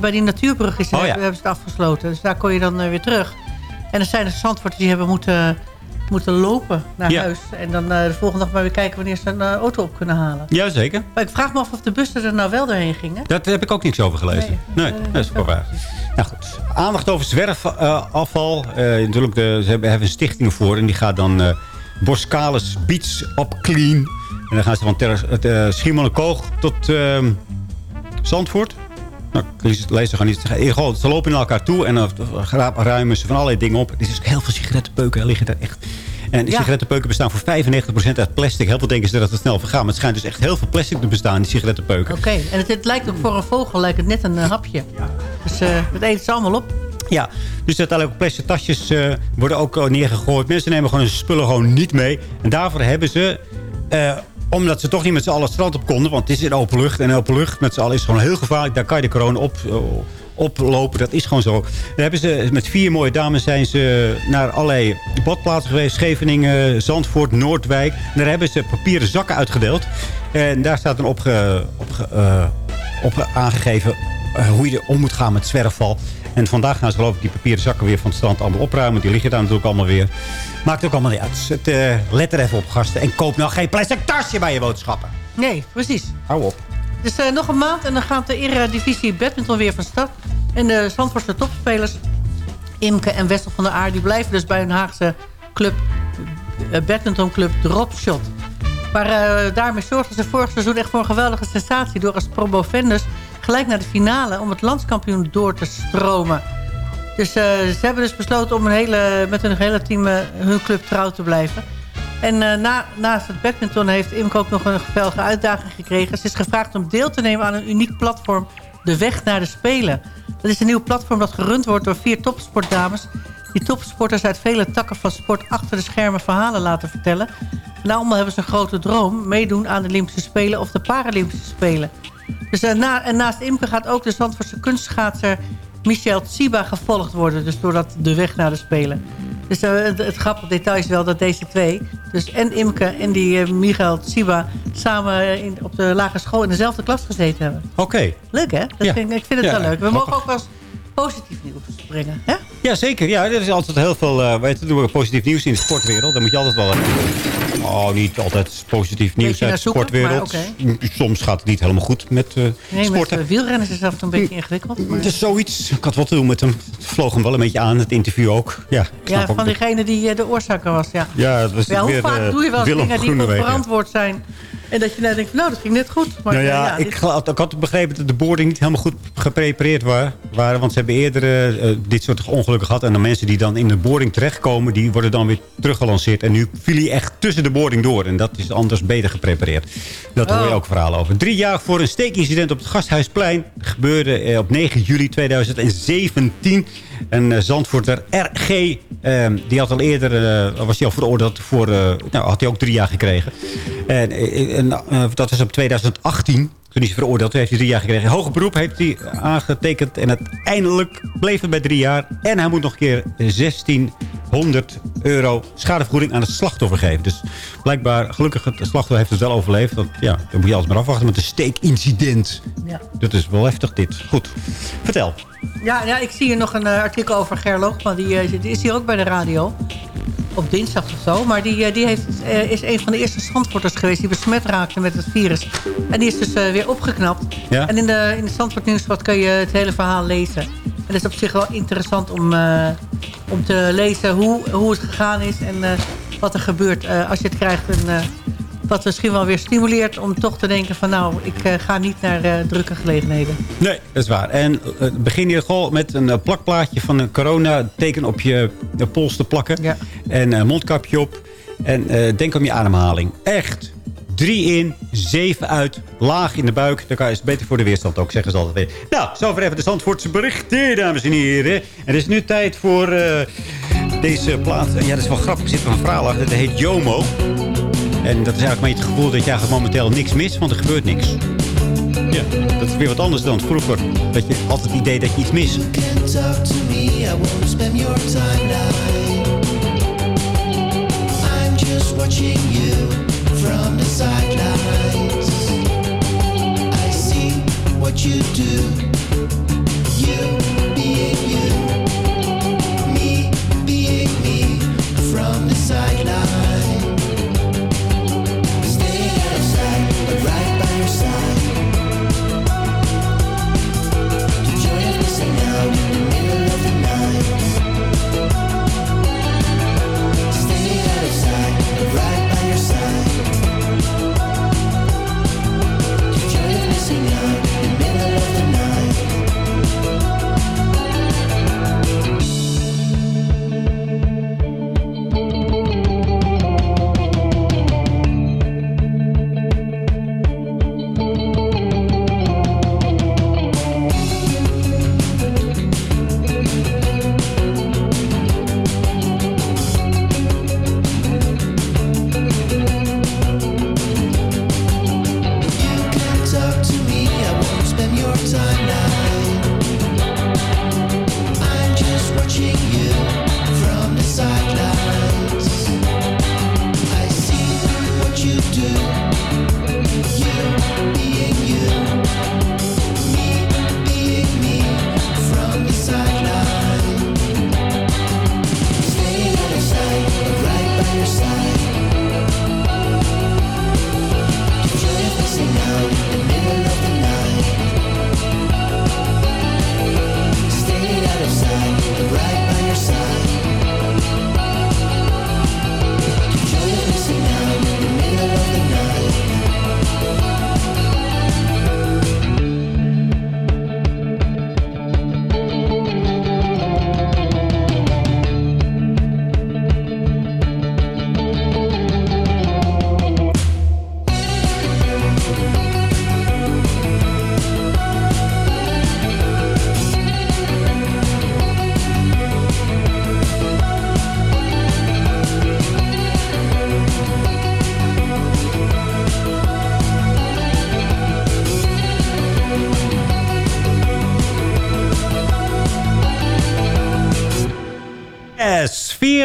bij die natuurbrug is,
oh, ja.
hebben ze het afgesloten. Dus daar kon je dan uh, weer terug. En er zijn de zandvoorters die hebben moeten, moeten lopen naar
ja.
huis. En dan uh, de volgende dag maar weer kijken wanneer ze een uh, auto op kunnen halen.
Jazeker.
Maar ik vraag me af of de bussen er nou wel doorheen gingen.
Dat heb ik ook niks over gelezen. Nee, nee dat is wel waar. Nou goed, aandacht over zwerfafval. natuurlijk, de, ze hebben, hebben een stichting voor. En die gaat dan Boskalis Beach op clean. En dan gaan ze van ter, Schiermonnikoog tot Zandvoort. Nou, lezen gaan niet zeggen. Ze lopen naar elkaar toe en dan ruimen ze van allerlei dingen op. Er is dus heel veel sigarettenpeuken, liggen daar echt. En ja. sigarettenpeuken bestaan voor 95% uit plastic. Heel veel denken ze dat het snel vergaat. Maar het schijnt dus echt heel veel plastic te bestaan, die sigarettenpeuken.
Oké, okay. en het, het, lijkt ook voor een vogel lijkt het net een uh, hapje. Ja. Dus uh, het eet ze allemaal op.
Ja, dus uiteindelijk plastic tasjes uh, worden ook neergegooid. Mensen nemen gewoon hun spullen gewoon niet mee. En daarvoor hebben ze omdat ze toch niet met z'n allen het strand op konden. Want het is in open lucht. En open lucht met z'n allen is gewoon heel gevaarlijk. Daar kan je de corona op, eh, oplopen. Dat is gewoon zo. Daar hebben ze, met vier mooie dames zijn ze naar allerlei badplaatsen geweest. Scheveningen, Zandvoort, Noordwijk. En daar hebben ze papieren zakken uitgedeeld. En daar staat dan op, eh, op aangegeven eh, hoe je om moet gaan met zwerfval. En vandaag gaan ze geloof ik die papieren zakken weer van het strand allemaal opruimen. Die liggen daar natuurlijk allemaal weer. Maakt ook allemaal niet uit. Het, eh, let er even op gasten. En koop nou geen plastic tasje bij je boodschappen.
Nee, precies.
Hou op.
Dus eh, nog een maand en dan gaat de Eredivisie badminton weer van start. En de Zandvoortse topspelers, Imke en Wessel van der Aar... die blijven dus bij hun Haagse club, eh, badmintonclub Dropshot. Maar eh, daarmee zorgden ze vorig seizoen echt voor een geweldige sensatie... door als promovendus gelijk naar de finale om het landskampioen door te stromen. Dus eh, ze hebben dus besloten om een hele, met hun hele team eh, hun club trouw te blijven. En eh, na, naast het badminton heeft Imke ook nog een geweldige uitdaging gekregen. Ze is gevraagd om deel te nemen aan een uniek platform... De Weg naar de Spelen. Dat is een nieuw platform dat gerund wordt door vier topsportdames... die topsporters uit vele takken van sport... achter de schermen verhalen laten vertellen. En allemaal hebben ze een grote droom... meedoen aan de Olympische Spelen of de Paralympische Spelen. Dus, eh, na, en naast Imke gaat ook de Zandvoortse kunstschaatser... Michel Tsiba gevolgd worden. Dus doordat de weg naar de Spelen. Dus eh, het, het grappige detail is wel dat deze twee... dus en Imke en die eh, Michael Tsiba... samen in, op de lagere school in dezelfde klas gezeten hebben.
Oké.
Leuk hè? Dat
Ja.
vind, ik vind het
Ja,
wel leuk. We
grappig.
mogen ook wel eens positief nieuws brengen. Hè?
Ja, zeker. Ja, er is altijd heel veel eh weet je, doen we positief nieuws in de sportwereld. Dan moet je altijd wel... Oh, niet altijd positief nieuws uit de sportwereld. Soms gaat het niet helemaal goed met eh
Nee,
sporten.
met uh, wielrennen is het af en toe een beetje ingewikkeld. Maar...
Het is zoiets. Ik had wat te doen met hem. Het vloog hem wel een beetje aan, het interview ook. Ja,
Ja, van
dat-
diegene die eh, de oorzaker was, ja.
Ja, dat was
Ja, hoe
weer,
vaak
eh,
doe je wel
Willem
dingen die onverantwoord zijn... en dat je nou denkt, van, nou, dat ging net goed. Maar,
nou
eh,
ja, ik, had, ik had begrepen dat de boarding niet helemaal goed geprepareerd wa- waren. Want ze hebben eerder eh, eh, dit soort ongelukken gehad. En de mensen die dan in de boarding terechtkomen... die worden dan weer teruggelanceerd. En nu viel hij echt tussen de boarding door. En dat is anders beter geprepareerd. Dat hoor je
Oh.
ook verhalen over. Drie jaar voor een steekincident op het Gasthuisplein... gebeurde eh, op 9 juli 2017. En eh, Zandvoorter RG, die had al eerder, was hij al veroordeeld voor, nou had hij ook drie jaar gekregen. En, dat was op 2018, toen is hij veroordeeld, toen heeft hij drie jaar gekregen. Hoger beroep heeft hij aangetekend en uiteindelijk bleef het bij drie jaar. En hij moet nog een keer 1600 euro schadevergoeding aan het slachtoffer geven. Dus blijkbaar, gelukkig, het slachtoffer heeft het wel overleefd. Want ja, dan moet je alles maar afwachten met een steekincident.
Ja.
Dat is wel heftig dit. Goed, vertel.
Ja, ja, ik zie hier nog een eh, artikel over Ger Loogman. Die, eh, die is hier ook bij de radio. Op dinsdag of zo. Maar die, eh, die heeft, eh, is een van de eerste Zandvoorters geweest... die besmet raakte met het virus. En die is dus eh, weer opgeknapt.
Ja.
En in de, in de Zandvoort Nieuwsblad kun je het hele verhaal lezen. En het is op zich wel interessant om, om te lezen hoe, hoe het gegaan is... en wat er gebeurt als je het krijgt. En, wat misschien wel weer stimuleert om toch te denken van... nou, ik eh, ga niet naar eh, drukke gelegenheden.
Nee, dat is waar. En eh, begin hier gewoon met een plakplaatje van een corona-teken op je pols te plakken. En een mondkapje op. En denk om je ademhaling. Echt. Drie in, zeven uit, laag in de buik. Dan kan je is beter voor de weerstand ook, zeggen ze altijd weer. Nou, zover even de Zandvoortse berichten, dames en heren. En het is nu tijd voor deze plaat. Ja, dat is wel grappig. Er zit er een verhaal achter. Dat heet Jomo. En dat is eigenlijk maar het gevoel dat je eigenlijk momenteel niks mist, want er gebeurt niks. Ja, dat is weer wat anders dan vroeger. Dat je altijd het idee dat je iets mist.
watching you from the sidelines. I see what you do. You being you, me being me from the sideline.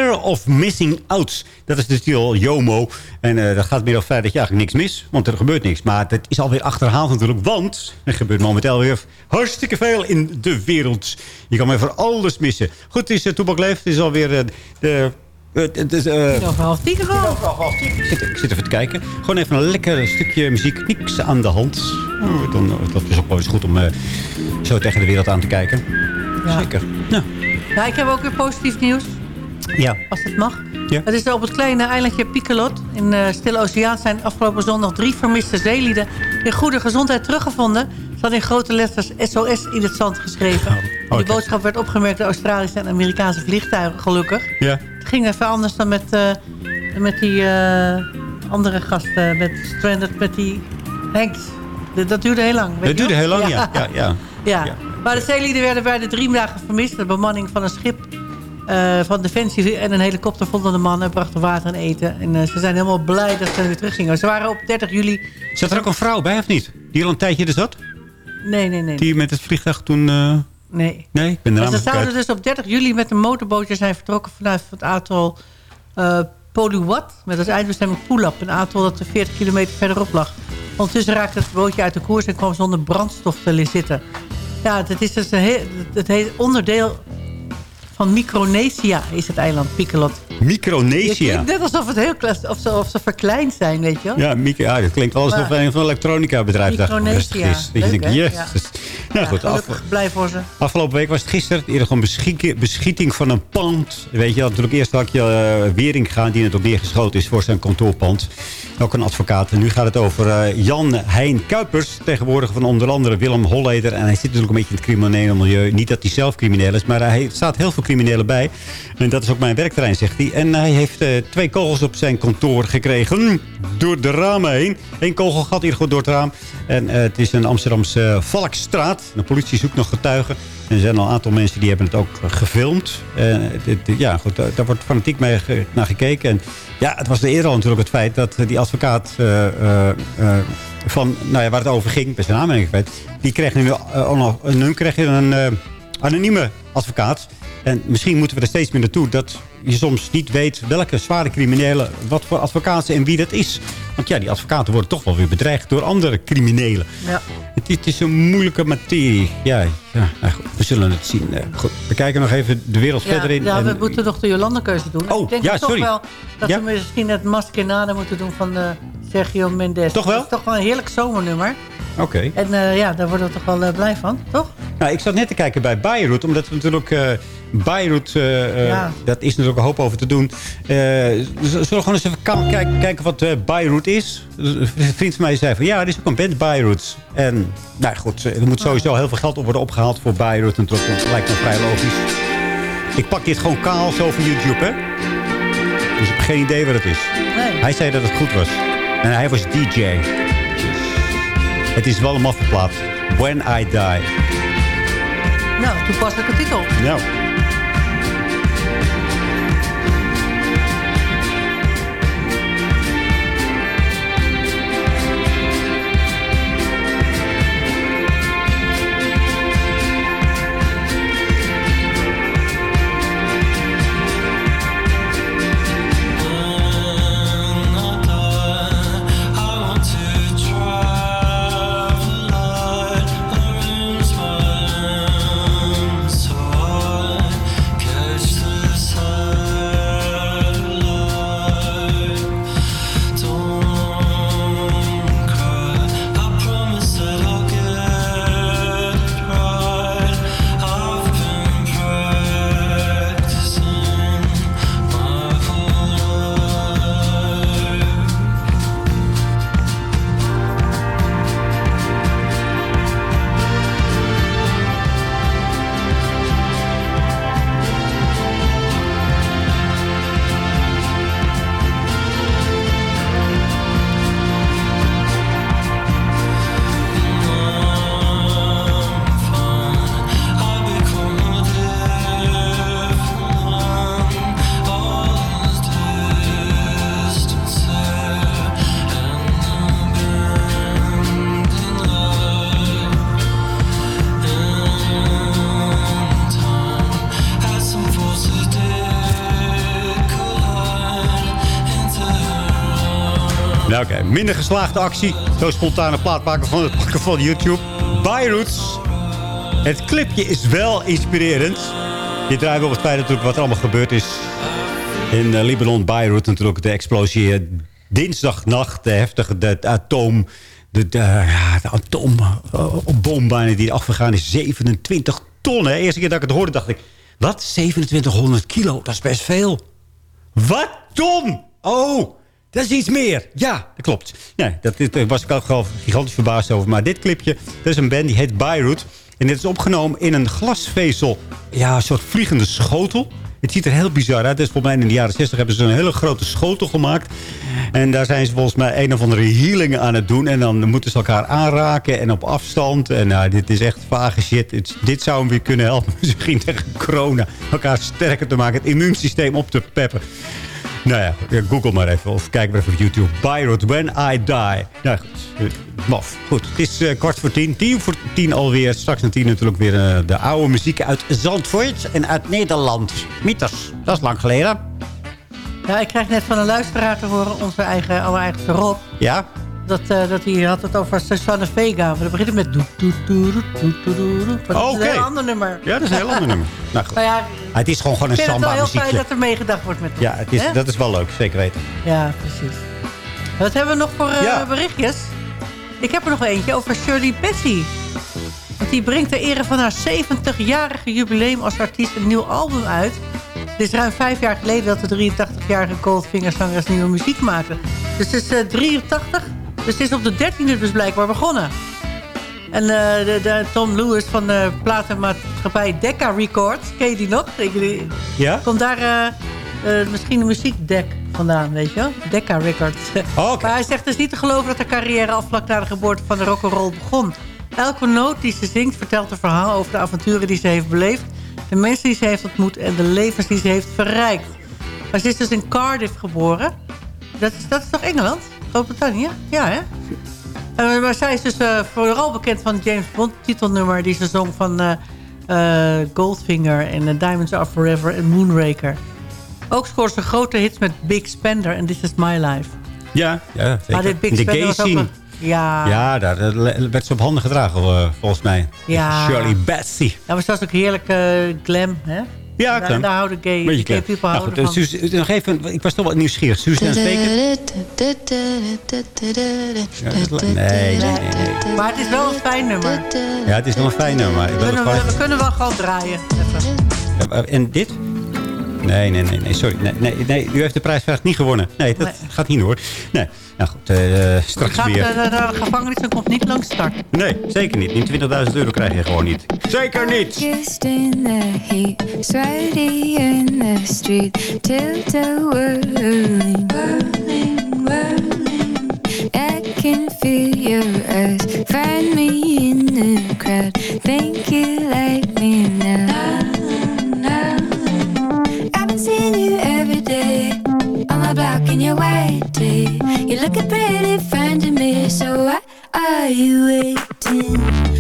Fear of Missing Out. Dat is de titel Jomo. En eh, dat gaat meer over feit dat je eigenlijk niks mis. Want er gebeurt niks. Maar het is alweer achterhaald natuurlijk. Want er gebeurt momenteel weer hartstikke veel in de wereld. Je kan maar voor alles missen. Goed, het is uh, Toebak Leeft. Het is alweer uh, de... Het is,
over half tien gewoon.
Ik zit, ik zit even te kijken. Gewoon even een lekker stukje muziek. Niks aan de hand. Oh, dan, dat is ook wel eens goed om zo tegen de wereld aan te kijken.
Ja.
Zeker. Nou.
Ja, ik heb ook weer positief nieuws.
Ja.
Als het mag.
Ja.
Het is op het kleine eilandje Picolot in de Stille Oceaan... zijn afgelopen zondag drie vermiste zeelieden... in goede gezondheid teruggevonden. Ze hadden in grote letters SOS in het zand geschreven.
Oh,
Die boodschap werd opgemerkt door Australische en Amerikaanse vliegtuigen, gelukkig.
Ja.
Het ging even anders dan met, uh, met die uh, andere gasten. Met Stranded, met die Hanks. Dat duurde heel lang.
Dat duurde heel lang, ja. Ja, ja.
ja. ja. Maar de zeelieden werden bij de drie dagen vermist. De bemanning van een schip uh, van Defensie en een helikopter vonden de mannen. Brachten water en eten. En uh, ze zijn helemaal blij dat ze weer teruggingen. Ze waren op 30 juli...
Zat er ook een vrouw bij of niet? Die al een tijdje er zat?
Nee, nee, nee.
Die met het vliegtuig toen... Uh...
Nee.
Nee, ik ben de
Ze zouden dus op 30 juli met een motorbootje zijn vertrokken vanuit het atol uh, Poluwat. Met als eindbestemming Pulap. Een atol dat 40 kilometer verderop lag. Ondertussen raakte het bootje uit de koers en kwam zonder brandstof te zitten. Ja, het is dus een heel, het heet onderdeel van Micronesia is het eiland Picolot.
Micronesia?
net alsof het heel of ze, of ze verkleind zijn, weet je wel?
Ja, micro, ja dat klinkt alsof maar, een van elektronica bedrijf
Micronesia.
is. Yes. Ja.
Nou, goed, af, blij voor ze.
Afgelopen week was het gisteren eerder gewoon beschieting van een pand. Weet je, natuurlijk eerst had je uh, Wering gaan die net op neergeschoten is voor zijn kantoorpand. Ook een advocaat. En nu gaat het over uh, Jan Hein Kuipers. Tegenwoordig van onder andere Willem Holleder. En hij zit natuurlijk een beetje in het criminele milieu. Niet dat hij zelf crimineel is, maar hij staat heel veel criminelen bij. En dat is ook mijn werkterrein, zegt hij. En hij heeft uh, twee kogels op zijn kantoor gekregen. Door de ramen heen. Eén kogel gaat hier gewoon door het raam. En uh, het is een Amsterdamse Valkstraat. De politie zoekt nog getuigen. En er zijn al een aantal mensen die hebben het ook gefilmd. Uh, ja, goed, daar wordt fanatiek mee naar gekeken. En ja, het was eerder al natuurlijk het feit dat die advocaat uh, uh, van, nou ja, waar het over ging, best een naam kwijt, die kreeg nu, nu kreeg je een anonieme advocaat. En misschien moeten we er steeds meer naartoe. Dat je soms niet weet welke zware criminelen, wat voor advocaten en wie dat is. Want ja, die advocaten worden toch wel weer bedreigd door andere criminelen.
Ja.
Het, het is een moeilijke materie. Ja, ja nou goed, we zullen het zien. Goed, we kijken nog even de wereld
ja,
verder in.
Ja, we
en,
moeten nog de Jolanda-keuze doen.
Oh,
Ik denk
ja,
toch
sorry.
wel dat we misschien het Maskenade moeten doen van uh, Sergio Mendes.
Toch wel?
Dat is toch wel een heerlijk zomernummer.
Oké. Okay.
En uh, ja, daar worden we toch wel uh, blij van, toch?
Nou, ik zat net te kijken bij Beirut, omdat we natuurlijk Beirut, dat is natuurlijk een hoop over te doen. zullen we gewoon eens even kijken, kijken wat Beirut is? Een vriend van mij zei van, ja, er is ook een band Beirut. En, nou goed, er moet sowieso heel veel geld op worden opgehaald voor Beirut. En dat lijkt me vrij logisch. Ik pak dit gewoon kaal zo van YouTube, hè? Dus ik heb geen idee wat het is.
Nee.
Hij zei dat het goed was. En hij was DJ. Het is wel een maffe. When I Die.
Nou, toepasselijke titel.
Ja. Nou geslaagde actie. Zo spontane plaat maken van het pakken van YouTube. Beirut. Het clipje is wel inspirerend. Dit draait wel het feit natuurlijk wat er allemaal gebeurd is. In eh, Libanon, Beirut natuurlijk. De explosie eh, dinsdagnacht. De heftige de, atoom... De, de, de atoombom bijna die afgegaan is. 27 ton. Hè. Eerste keer dat ik het hoorde dacht ik... Wat? 2700 kilo? Dat is best veel. Wat? Ton? Oh, dat is iets meer. Ja, dat klopt. Nee, dat, daar was ik gewoon gigantisch verbaasd over. Maar dit clipje, dat is een band die heet Beirut. En dit is opgenomen in een glasvezel. Ja, een soort vliegende schotel. Het ziet er heel bizar uit. Dus volgens mij in de jaren 60 hebben ze een hele grote schotel gemaakt. En daar zijn ze volgens mij een of andere healing aan het doen. En dan moeten ze elkaar aanraken en op afstand. En nou, dit is echt vage shit. Dit zou hem weer kunnen helpen. Misschien tegen corona. Elkaar sterker te maken. Het immuunsysteem op te peppen. Nou ja, google maar even. Of kijk maar even op YouTube. Beirut, When I Die. Nou goed, eh, maf. Goed, het is eh, kwart voor tien. Tien voor tien alweer. Straks na tien natuurlijk weer eh, de oude muziek uit Zandvoort. En uit Nederland. Mieters, dat is lang geleden.
Ja, ik krijg net van een luisteraar te horen, onze eigen, allereigenste Rob.
Ja?
Dat, eh, dat hij had het over Susanne Vega. Maar dat begint met doet, doet, doet, doet, doet, doet, doet. Maar dat is
Oké.
een heel ander nummer.
Ja, dat is een heel ander nummer. Nou goed.
Nou ja,
Ah, het is gewoon gewoon een
ik vind het wel
samba
heel fijn
muziekje.
dat er meegedacht wordt met
Ja, het is, dat is wel leuk. Zeker weten.
Ja, precies. Wat hebben we nog voor eh,
Ja.
berichtjes? Ik heb er nog eentje over Shirley Bassey. Want die brengt ter ere van haar 70-jarige jubileum als artiest een nieuw album uit. Het is ruim vijf jaar geleden dat de 83-jarige Goldfinger zangeres nieuwe muziek maakte. Dus het is eh, 83. Dus het is op de 13e dus blijkbaar begonnen. En eh, de, de Tom Lewis van de platenmaatschappij Decca Records, ken je die nog? Ik- die-
Ja?
Komt daar eh, eh, misschien een muziekdek vandaan, weet je wel? Decca Records. Maar hij zegt dus niet te geloven dat haar carrière al vlak na de geboorte van de rock'n'roll begon. Elke noot die ze zingt vertelt een verhaal over de avonturen die ze heeft beleefd... de mensen die ze heeft ontmoet en de levens die ze heeft verrijkt. Maar ze is dus in Cardiff geboren. Dat is, dat is toch Engeland? Groot-Brittannië? Ja, hè? Eh, maar zij is dus eh, vooral bekend van James Bond titelnummer... die ze zong van eh, eh, Goldfinger en Diamonds Are Forever en Moonraker. Ook scoort ze grote hits met Big Spender en This Is My Life.
Ja, ja zeker.
Maar dit Big
de
Spender
gay
was ook een- Ja.
Ja, daar werd ze op handen gedragen, volgens mij.
Ja.
Shirley Bassey.
Ja, maar ze was ook heerlijk eh, glam, hè?
Ja,
Daar-
glam.
Daar houden gay,
Beetje
gay people
Nou
houden
goed, eh,
van.
Suus- nog even, ik was toch wel nieuwsgierig. Suzanne Speker? Nee, nee, nee.
Maar het is wel een fijn nummer.
Ja, het is wel een fijn nummer. maar Ik
kunnen, we, kunnen wel gewoon draaien. Even.
Eh, En dit? Nee, nee, nee, nee, sorry. Nee, nee, nee, u heeft de prijsvraag niet gewonnen. Nee, dat
Nee.
gaat niet hoor. Nee, nou goed, eh, straks
Gaat
weer.
eh, naar de gevangenis en komt niet langs start.
Nee, zeker niet. Die 20.000 euro krijg je gewoon niet. Zeker niet!
Just in the heat, sweaty in the street, till the whirling, whirling, whirling. You're looking pretty fine to me So why are you waiting?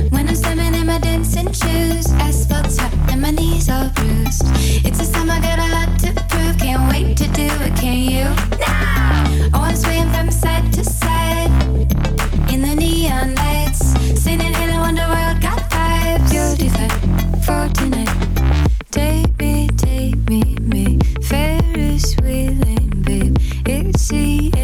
When I'm slamming in my dancing shoes Asphalt top and my knees are bruised It's a time I got a lot to prove Can't wait to do it, can you? Now! Oh, I'm swaying
from side to side In the neon lights Singing in a wonder world Got vibes You're for
tonight
Day see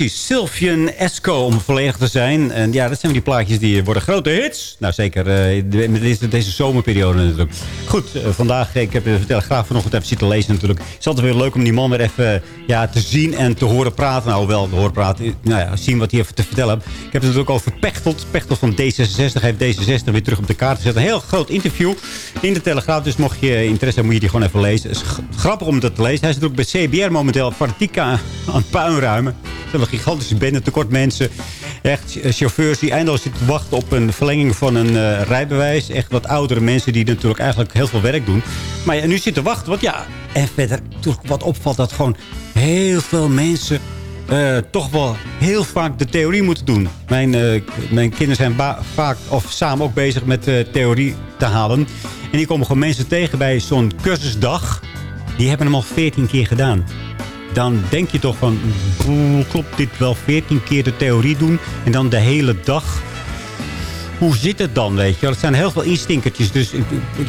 Precies, Sylvian Esco om volledig te zijn. En ja, dat zijn die plaatjes die worden grote hits. Nou, zeker eh, met deze, zomerperiode natuurlijk. Goed, eh, vandaag, ik heb de Telegraaf vanochtend even zitten lezen natuurlijk. Het is altijd weer leuk om die man weer even eh, ja, te zien en te horen praten. Nou, wel te horen praten. eh, Nou ja, zien wat hij even te vertellen heeft. Ik heb het natuurlijk over Pechtold. Pechtold van D66 heeft D66 weer terug op de kaart gezet. Een heel groot interview in de Telegraaf. Dus mocht je interesse hebben, moet je die gewoon even lezen. Het is grappig om dat te lezen. Hij zit ook bij CBR momenteel fanatiek aan, aan puinruimen. Ze hebben gigantische bende, tekort mensen. Echt eh, chauffeurs die eindeloos zitten te wachten op een verlenging van een eh, rijbewijs. Echt wat oudere mensen die natuurlijk eigenlijk heel veel werk doen. Maar nu zitten wachten. Want ja, en verder wat opvalt dat gewoon heel veel mensen... eh, toch wel heel vaak de theorie moeten doen. Mijn, mijn kinderen zijn vaak of samen ook bezig met eh, theorie te halen. En die komen gewoon mensen tegen bij zo'n cursusdag. Die hebben hem al 14 keer gedaan dan denk je toch van... "Oeh, klopt dit wel 14 keer de theorie doen en dan de hele dag... Hoe zit het dan, weet je? Het zijn heel veel instinkertjes. Dus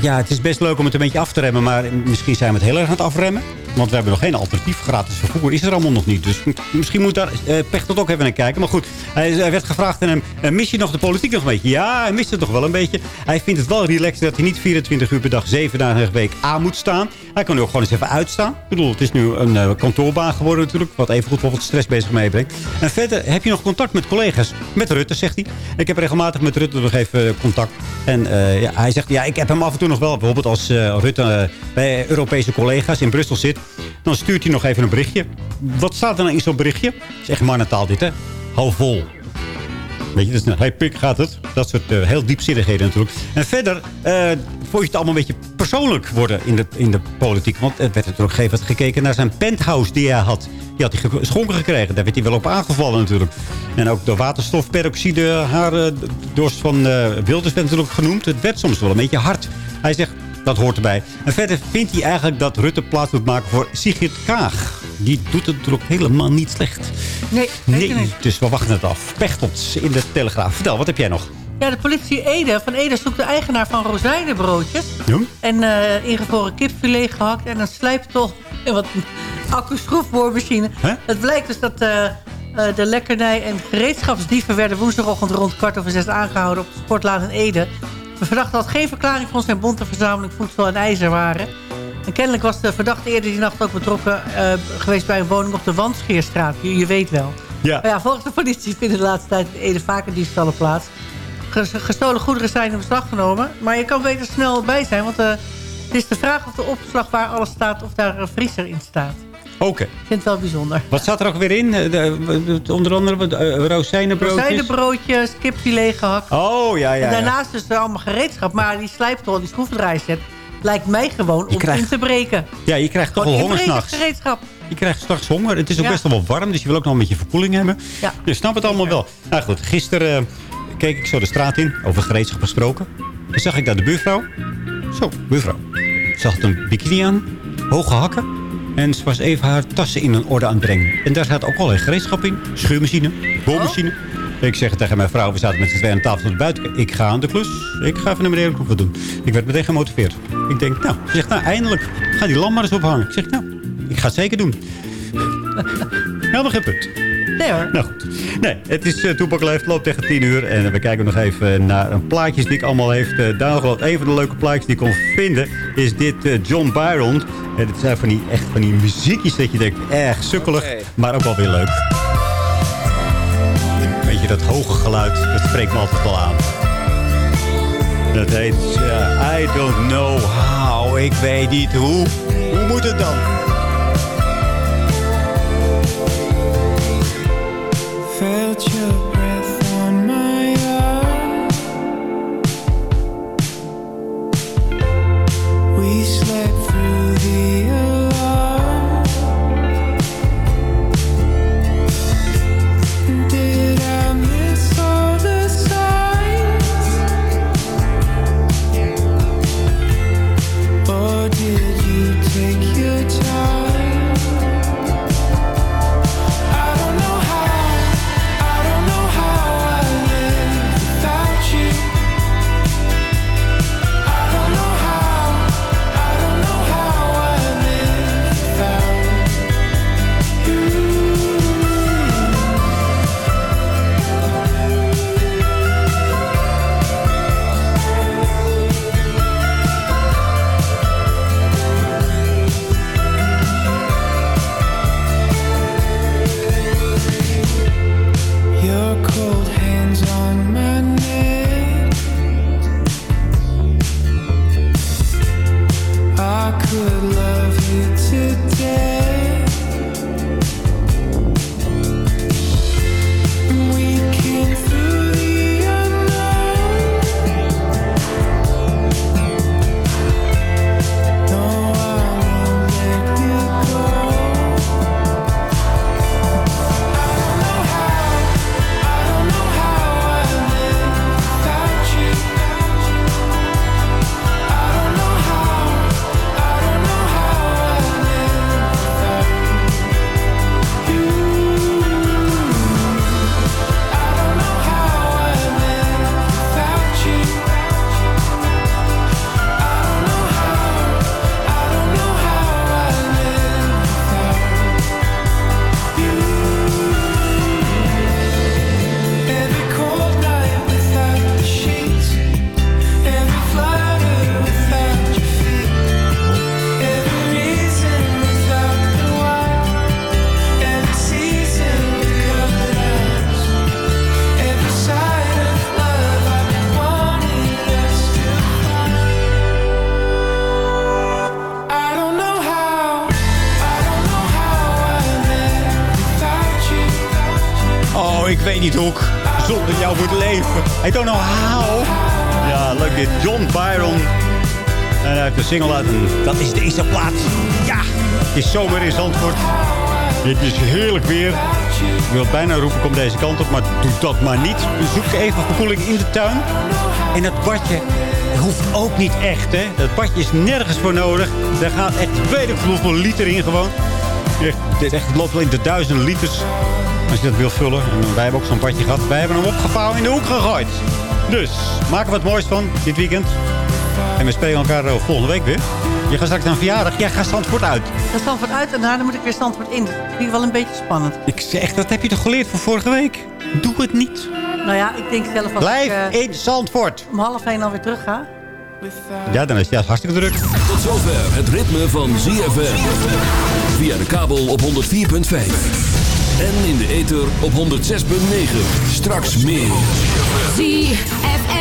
ja, het is best leuk om het een beetje af te remmen. Maar misschien zijn we het heel erg aan het afremmen. Want we hebben nog geen alternatief. Gratis vervoer is er allemaal nog niet. Dus misschien moet daar eh, Pechtold ook even naar kijken. Maar goed, hij, werd gevraagd aan hem... eh, mis je nog de politiek nog een beetje? Ja, hij mist het toch wel een beetje. Hij vindt het wel relaxed dat hij niet 24 uur per dag... 7 dagen per week aan moet staan. Hij kan nu ook gewoon eens even uitstaan. Ik bedoel, het is nu een eh, kantoorbaan geworden natuurlijk. Wat even goed stress bezig meebrengt. En verder heb je nog contact met collega's. Met Rutte, zegt hij. Ik heb regelmatig met Rutte nog even contact. En ja, hij zegt, ja, ik heb hem af en toe nog wel. Bijvoorbeeld als Rutte bij Europese collega's in Brussel zit. Dan stuurt hij nog even een berichtje. Wat staat er nou in zo'n berichtje? Het is echt mannentaal dit, hè? Hou vol. Weet je, dus nou, hey pik gaat het. Dat soort eh, heel diepzinnigheden natuurlijk. En verder eh vond je het allemaal een beetje persoonlijk worden in de, in de politiek. Want het werd natuurlijk gegeven gekeken naar zijn penthouse die hij had. Die had hij ge- geschonken gekregen. Daar werd hij wel op aangevallen natuurlijk. En ook de waterstofperoxide, haar eh, dorst van Wilders werd natuurlijk genoemd. Het werd soms wel een beetje hard. Hij zegt, dat hoort erbij. En verder vindt hij eigenlijk dat Rutte plaats moet maken voor Sigrid Kaag. Die doet het natuurlijk helemaal niet slecht.
Nee,
Nee,
niet.
dus we wachten het af. Pechtold in de Telegraaf. Vertel, wat heb jij nog?
Ja, de politie Ede, van Ede zoekt de eigenaar van rozijnenbroodjes.
Ja?
En eh ingevroren kipfilet gehakt en een slijptol en wat accu-schroefboormachine. Het blijkt dus dat eh, eh, de lekkernij en gereedschapsdieven... werden woensdagochtend rond kwart over zes aangehouden... op de sportlaan in Ede. De verdachte had geen verklaring voor zijn bonte verzameling voedsel en ijzerwaren. En kennelijk was de verdachte eerder die nacht ook betrokken eh, geweest... bij een woning op de Wandscheerstraat. Je, je weet wel.
Ja.
Maar ja, volgens de politie vinden de laatste tijd Ede vaker diefstallen plaats. Ges- Gestolen goederen zijn in beslag genomen. Maar je kan beter snel bij zijn. Want eh, het is de vraag of de opslag waar alles staat... of daar een vriezer in staat.
Oké.
Ik vind het wel bijzonder.
Wat staat er ook weer in? Eh, de- de- onder andere wat, eh, rozijnenbroodjes?
Rozijnenbroodjes, kipfilet gehakt.
Oh, ja, ja.
en daarnaast dus allemaal gereedschap. Maar die slijptol, die schroevendraaiset... lijkt mij gewoon om
krijgt-
in te breken.
Ja, je krijgt toch wel
Gewoon
honger s'nachts.
gereedschap.
Je krijgt straks honger. Het is ook
Ja.
best wel warm, dus je wil ook nog een beetje verkoeling hebben.
Ja.
Je snapt het allemaal wel. Nou goed, gisteren eh, keek ik zo de straat in, over gereedschap gesproken. En zag ik daar de buurvrouw. Zo, buurvrouw. Ze had een bikini aan, hoge hakken. En ze was even haar tassen in een orde aan het brengen. En daar zat ook al een gereedschap in. Schuurmachine, boormachine. Ik zeg tegen mijn vrouw, we zaten met z'n tweeën aan tafel naar buiten. Ik ga aan de klus. Ik ga even naar beneden en wat doen. Ik werd meteen gemotiveerd. Ik denk, nou, ze zegt, nou, eindelijk. Ga die lamp maar eens ophangen. Ik zeg, nou, ik ga het zeker doen. Helemaal geen punt.
Nee hoor.
Nou goed. Nee, het is uh, Toepak Leeft, loopt tegen 10 uur. En we kijken nog even naar een plaatjes die ik allemaal heeft uh, downgeload. Een van de leuke plaatjes die ik kon vinden is dit uh, John Byron. En het zijn van die, echt van die muziekjes dat je denkt, erg sukkelig, maar ook wel weer leuk. Weet je, dat hoge geluid, dat spreekt me altijd wel aan. Dat heet uh, I Don't Know How. Ik weet niet hoe. Hoe moet het dan?
Your
dat is deze plaats. Ja, het is zomer in Zandvoort. Het is heerlijk weer. Ik wil bijna roepen, kom deze kant op, maar doe dat maar niet. Zoek even verkoeling in de tuin. En dat badje hoeft ook niet echt, hè. Dat badje is nergens voor nodig. Daar gaat echt weet ik liter in gewoon. Dit echt, het loopt wel in de duizenden liters. Als je dat wil vullen. En wij hebben ook zo'n badje gehad. Wij hebben hem opgevouwen in de hoek gegooid. Dus, maak er wat moois van dit weekend. En we spelen elkaar eh, volgende week weer. Je gaat straks naar een verjaardag. Jij gaat Zandvoort uit.
Ik ga Zandvoort uit en daarna moet ik weer Zandvoort in. Dat vind ik wel een beetje spannend.
Ik zeg, dat heb je toch geleerd van vorige week? Doe het niet.
Nou ja, ik denk zelf als
Blijf
ik eh,
in Zandvoort.
om half één alweer terug ga.
Ja, dan is het juist hartstikke druk.
Tot zover het ritme van ZFM. Via de kabel op 104.5. En in de ether op 106.9. Straks meer.
ZFM.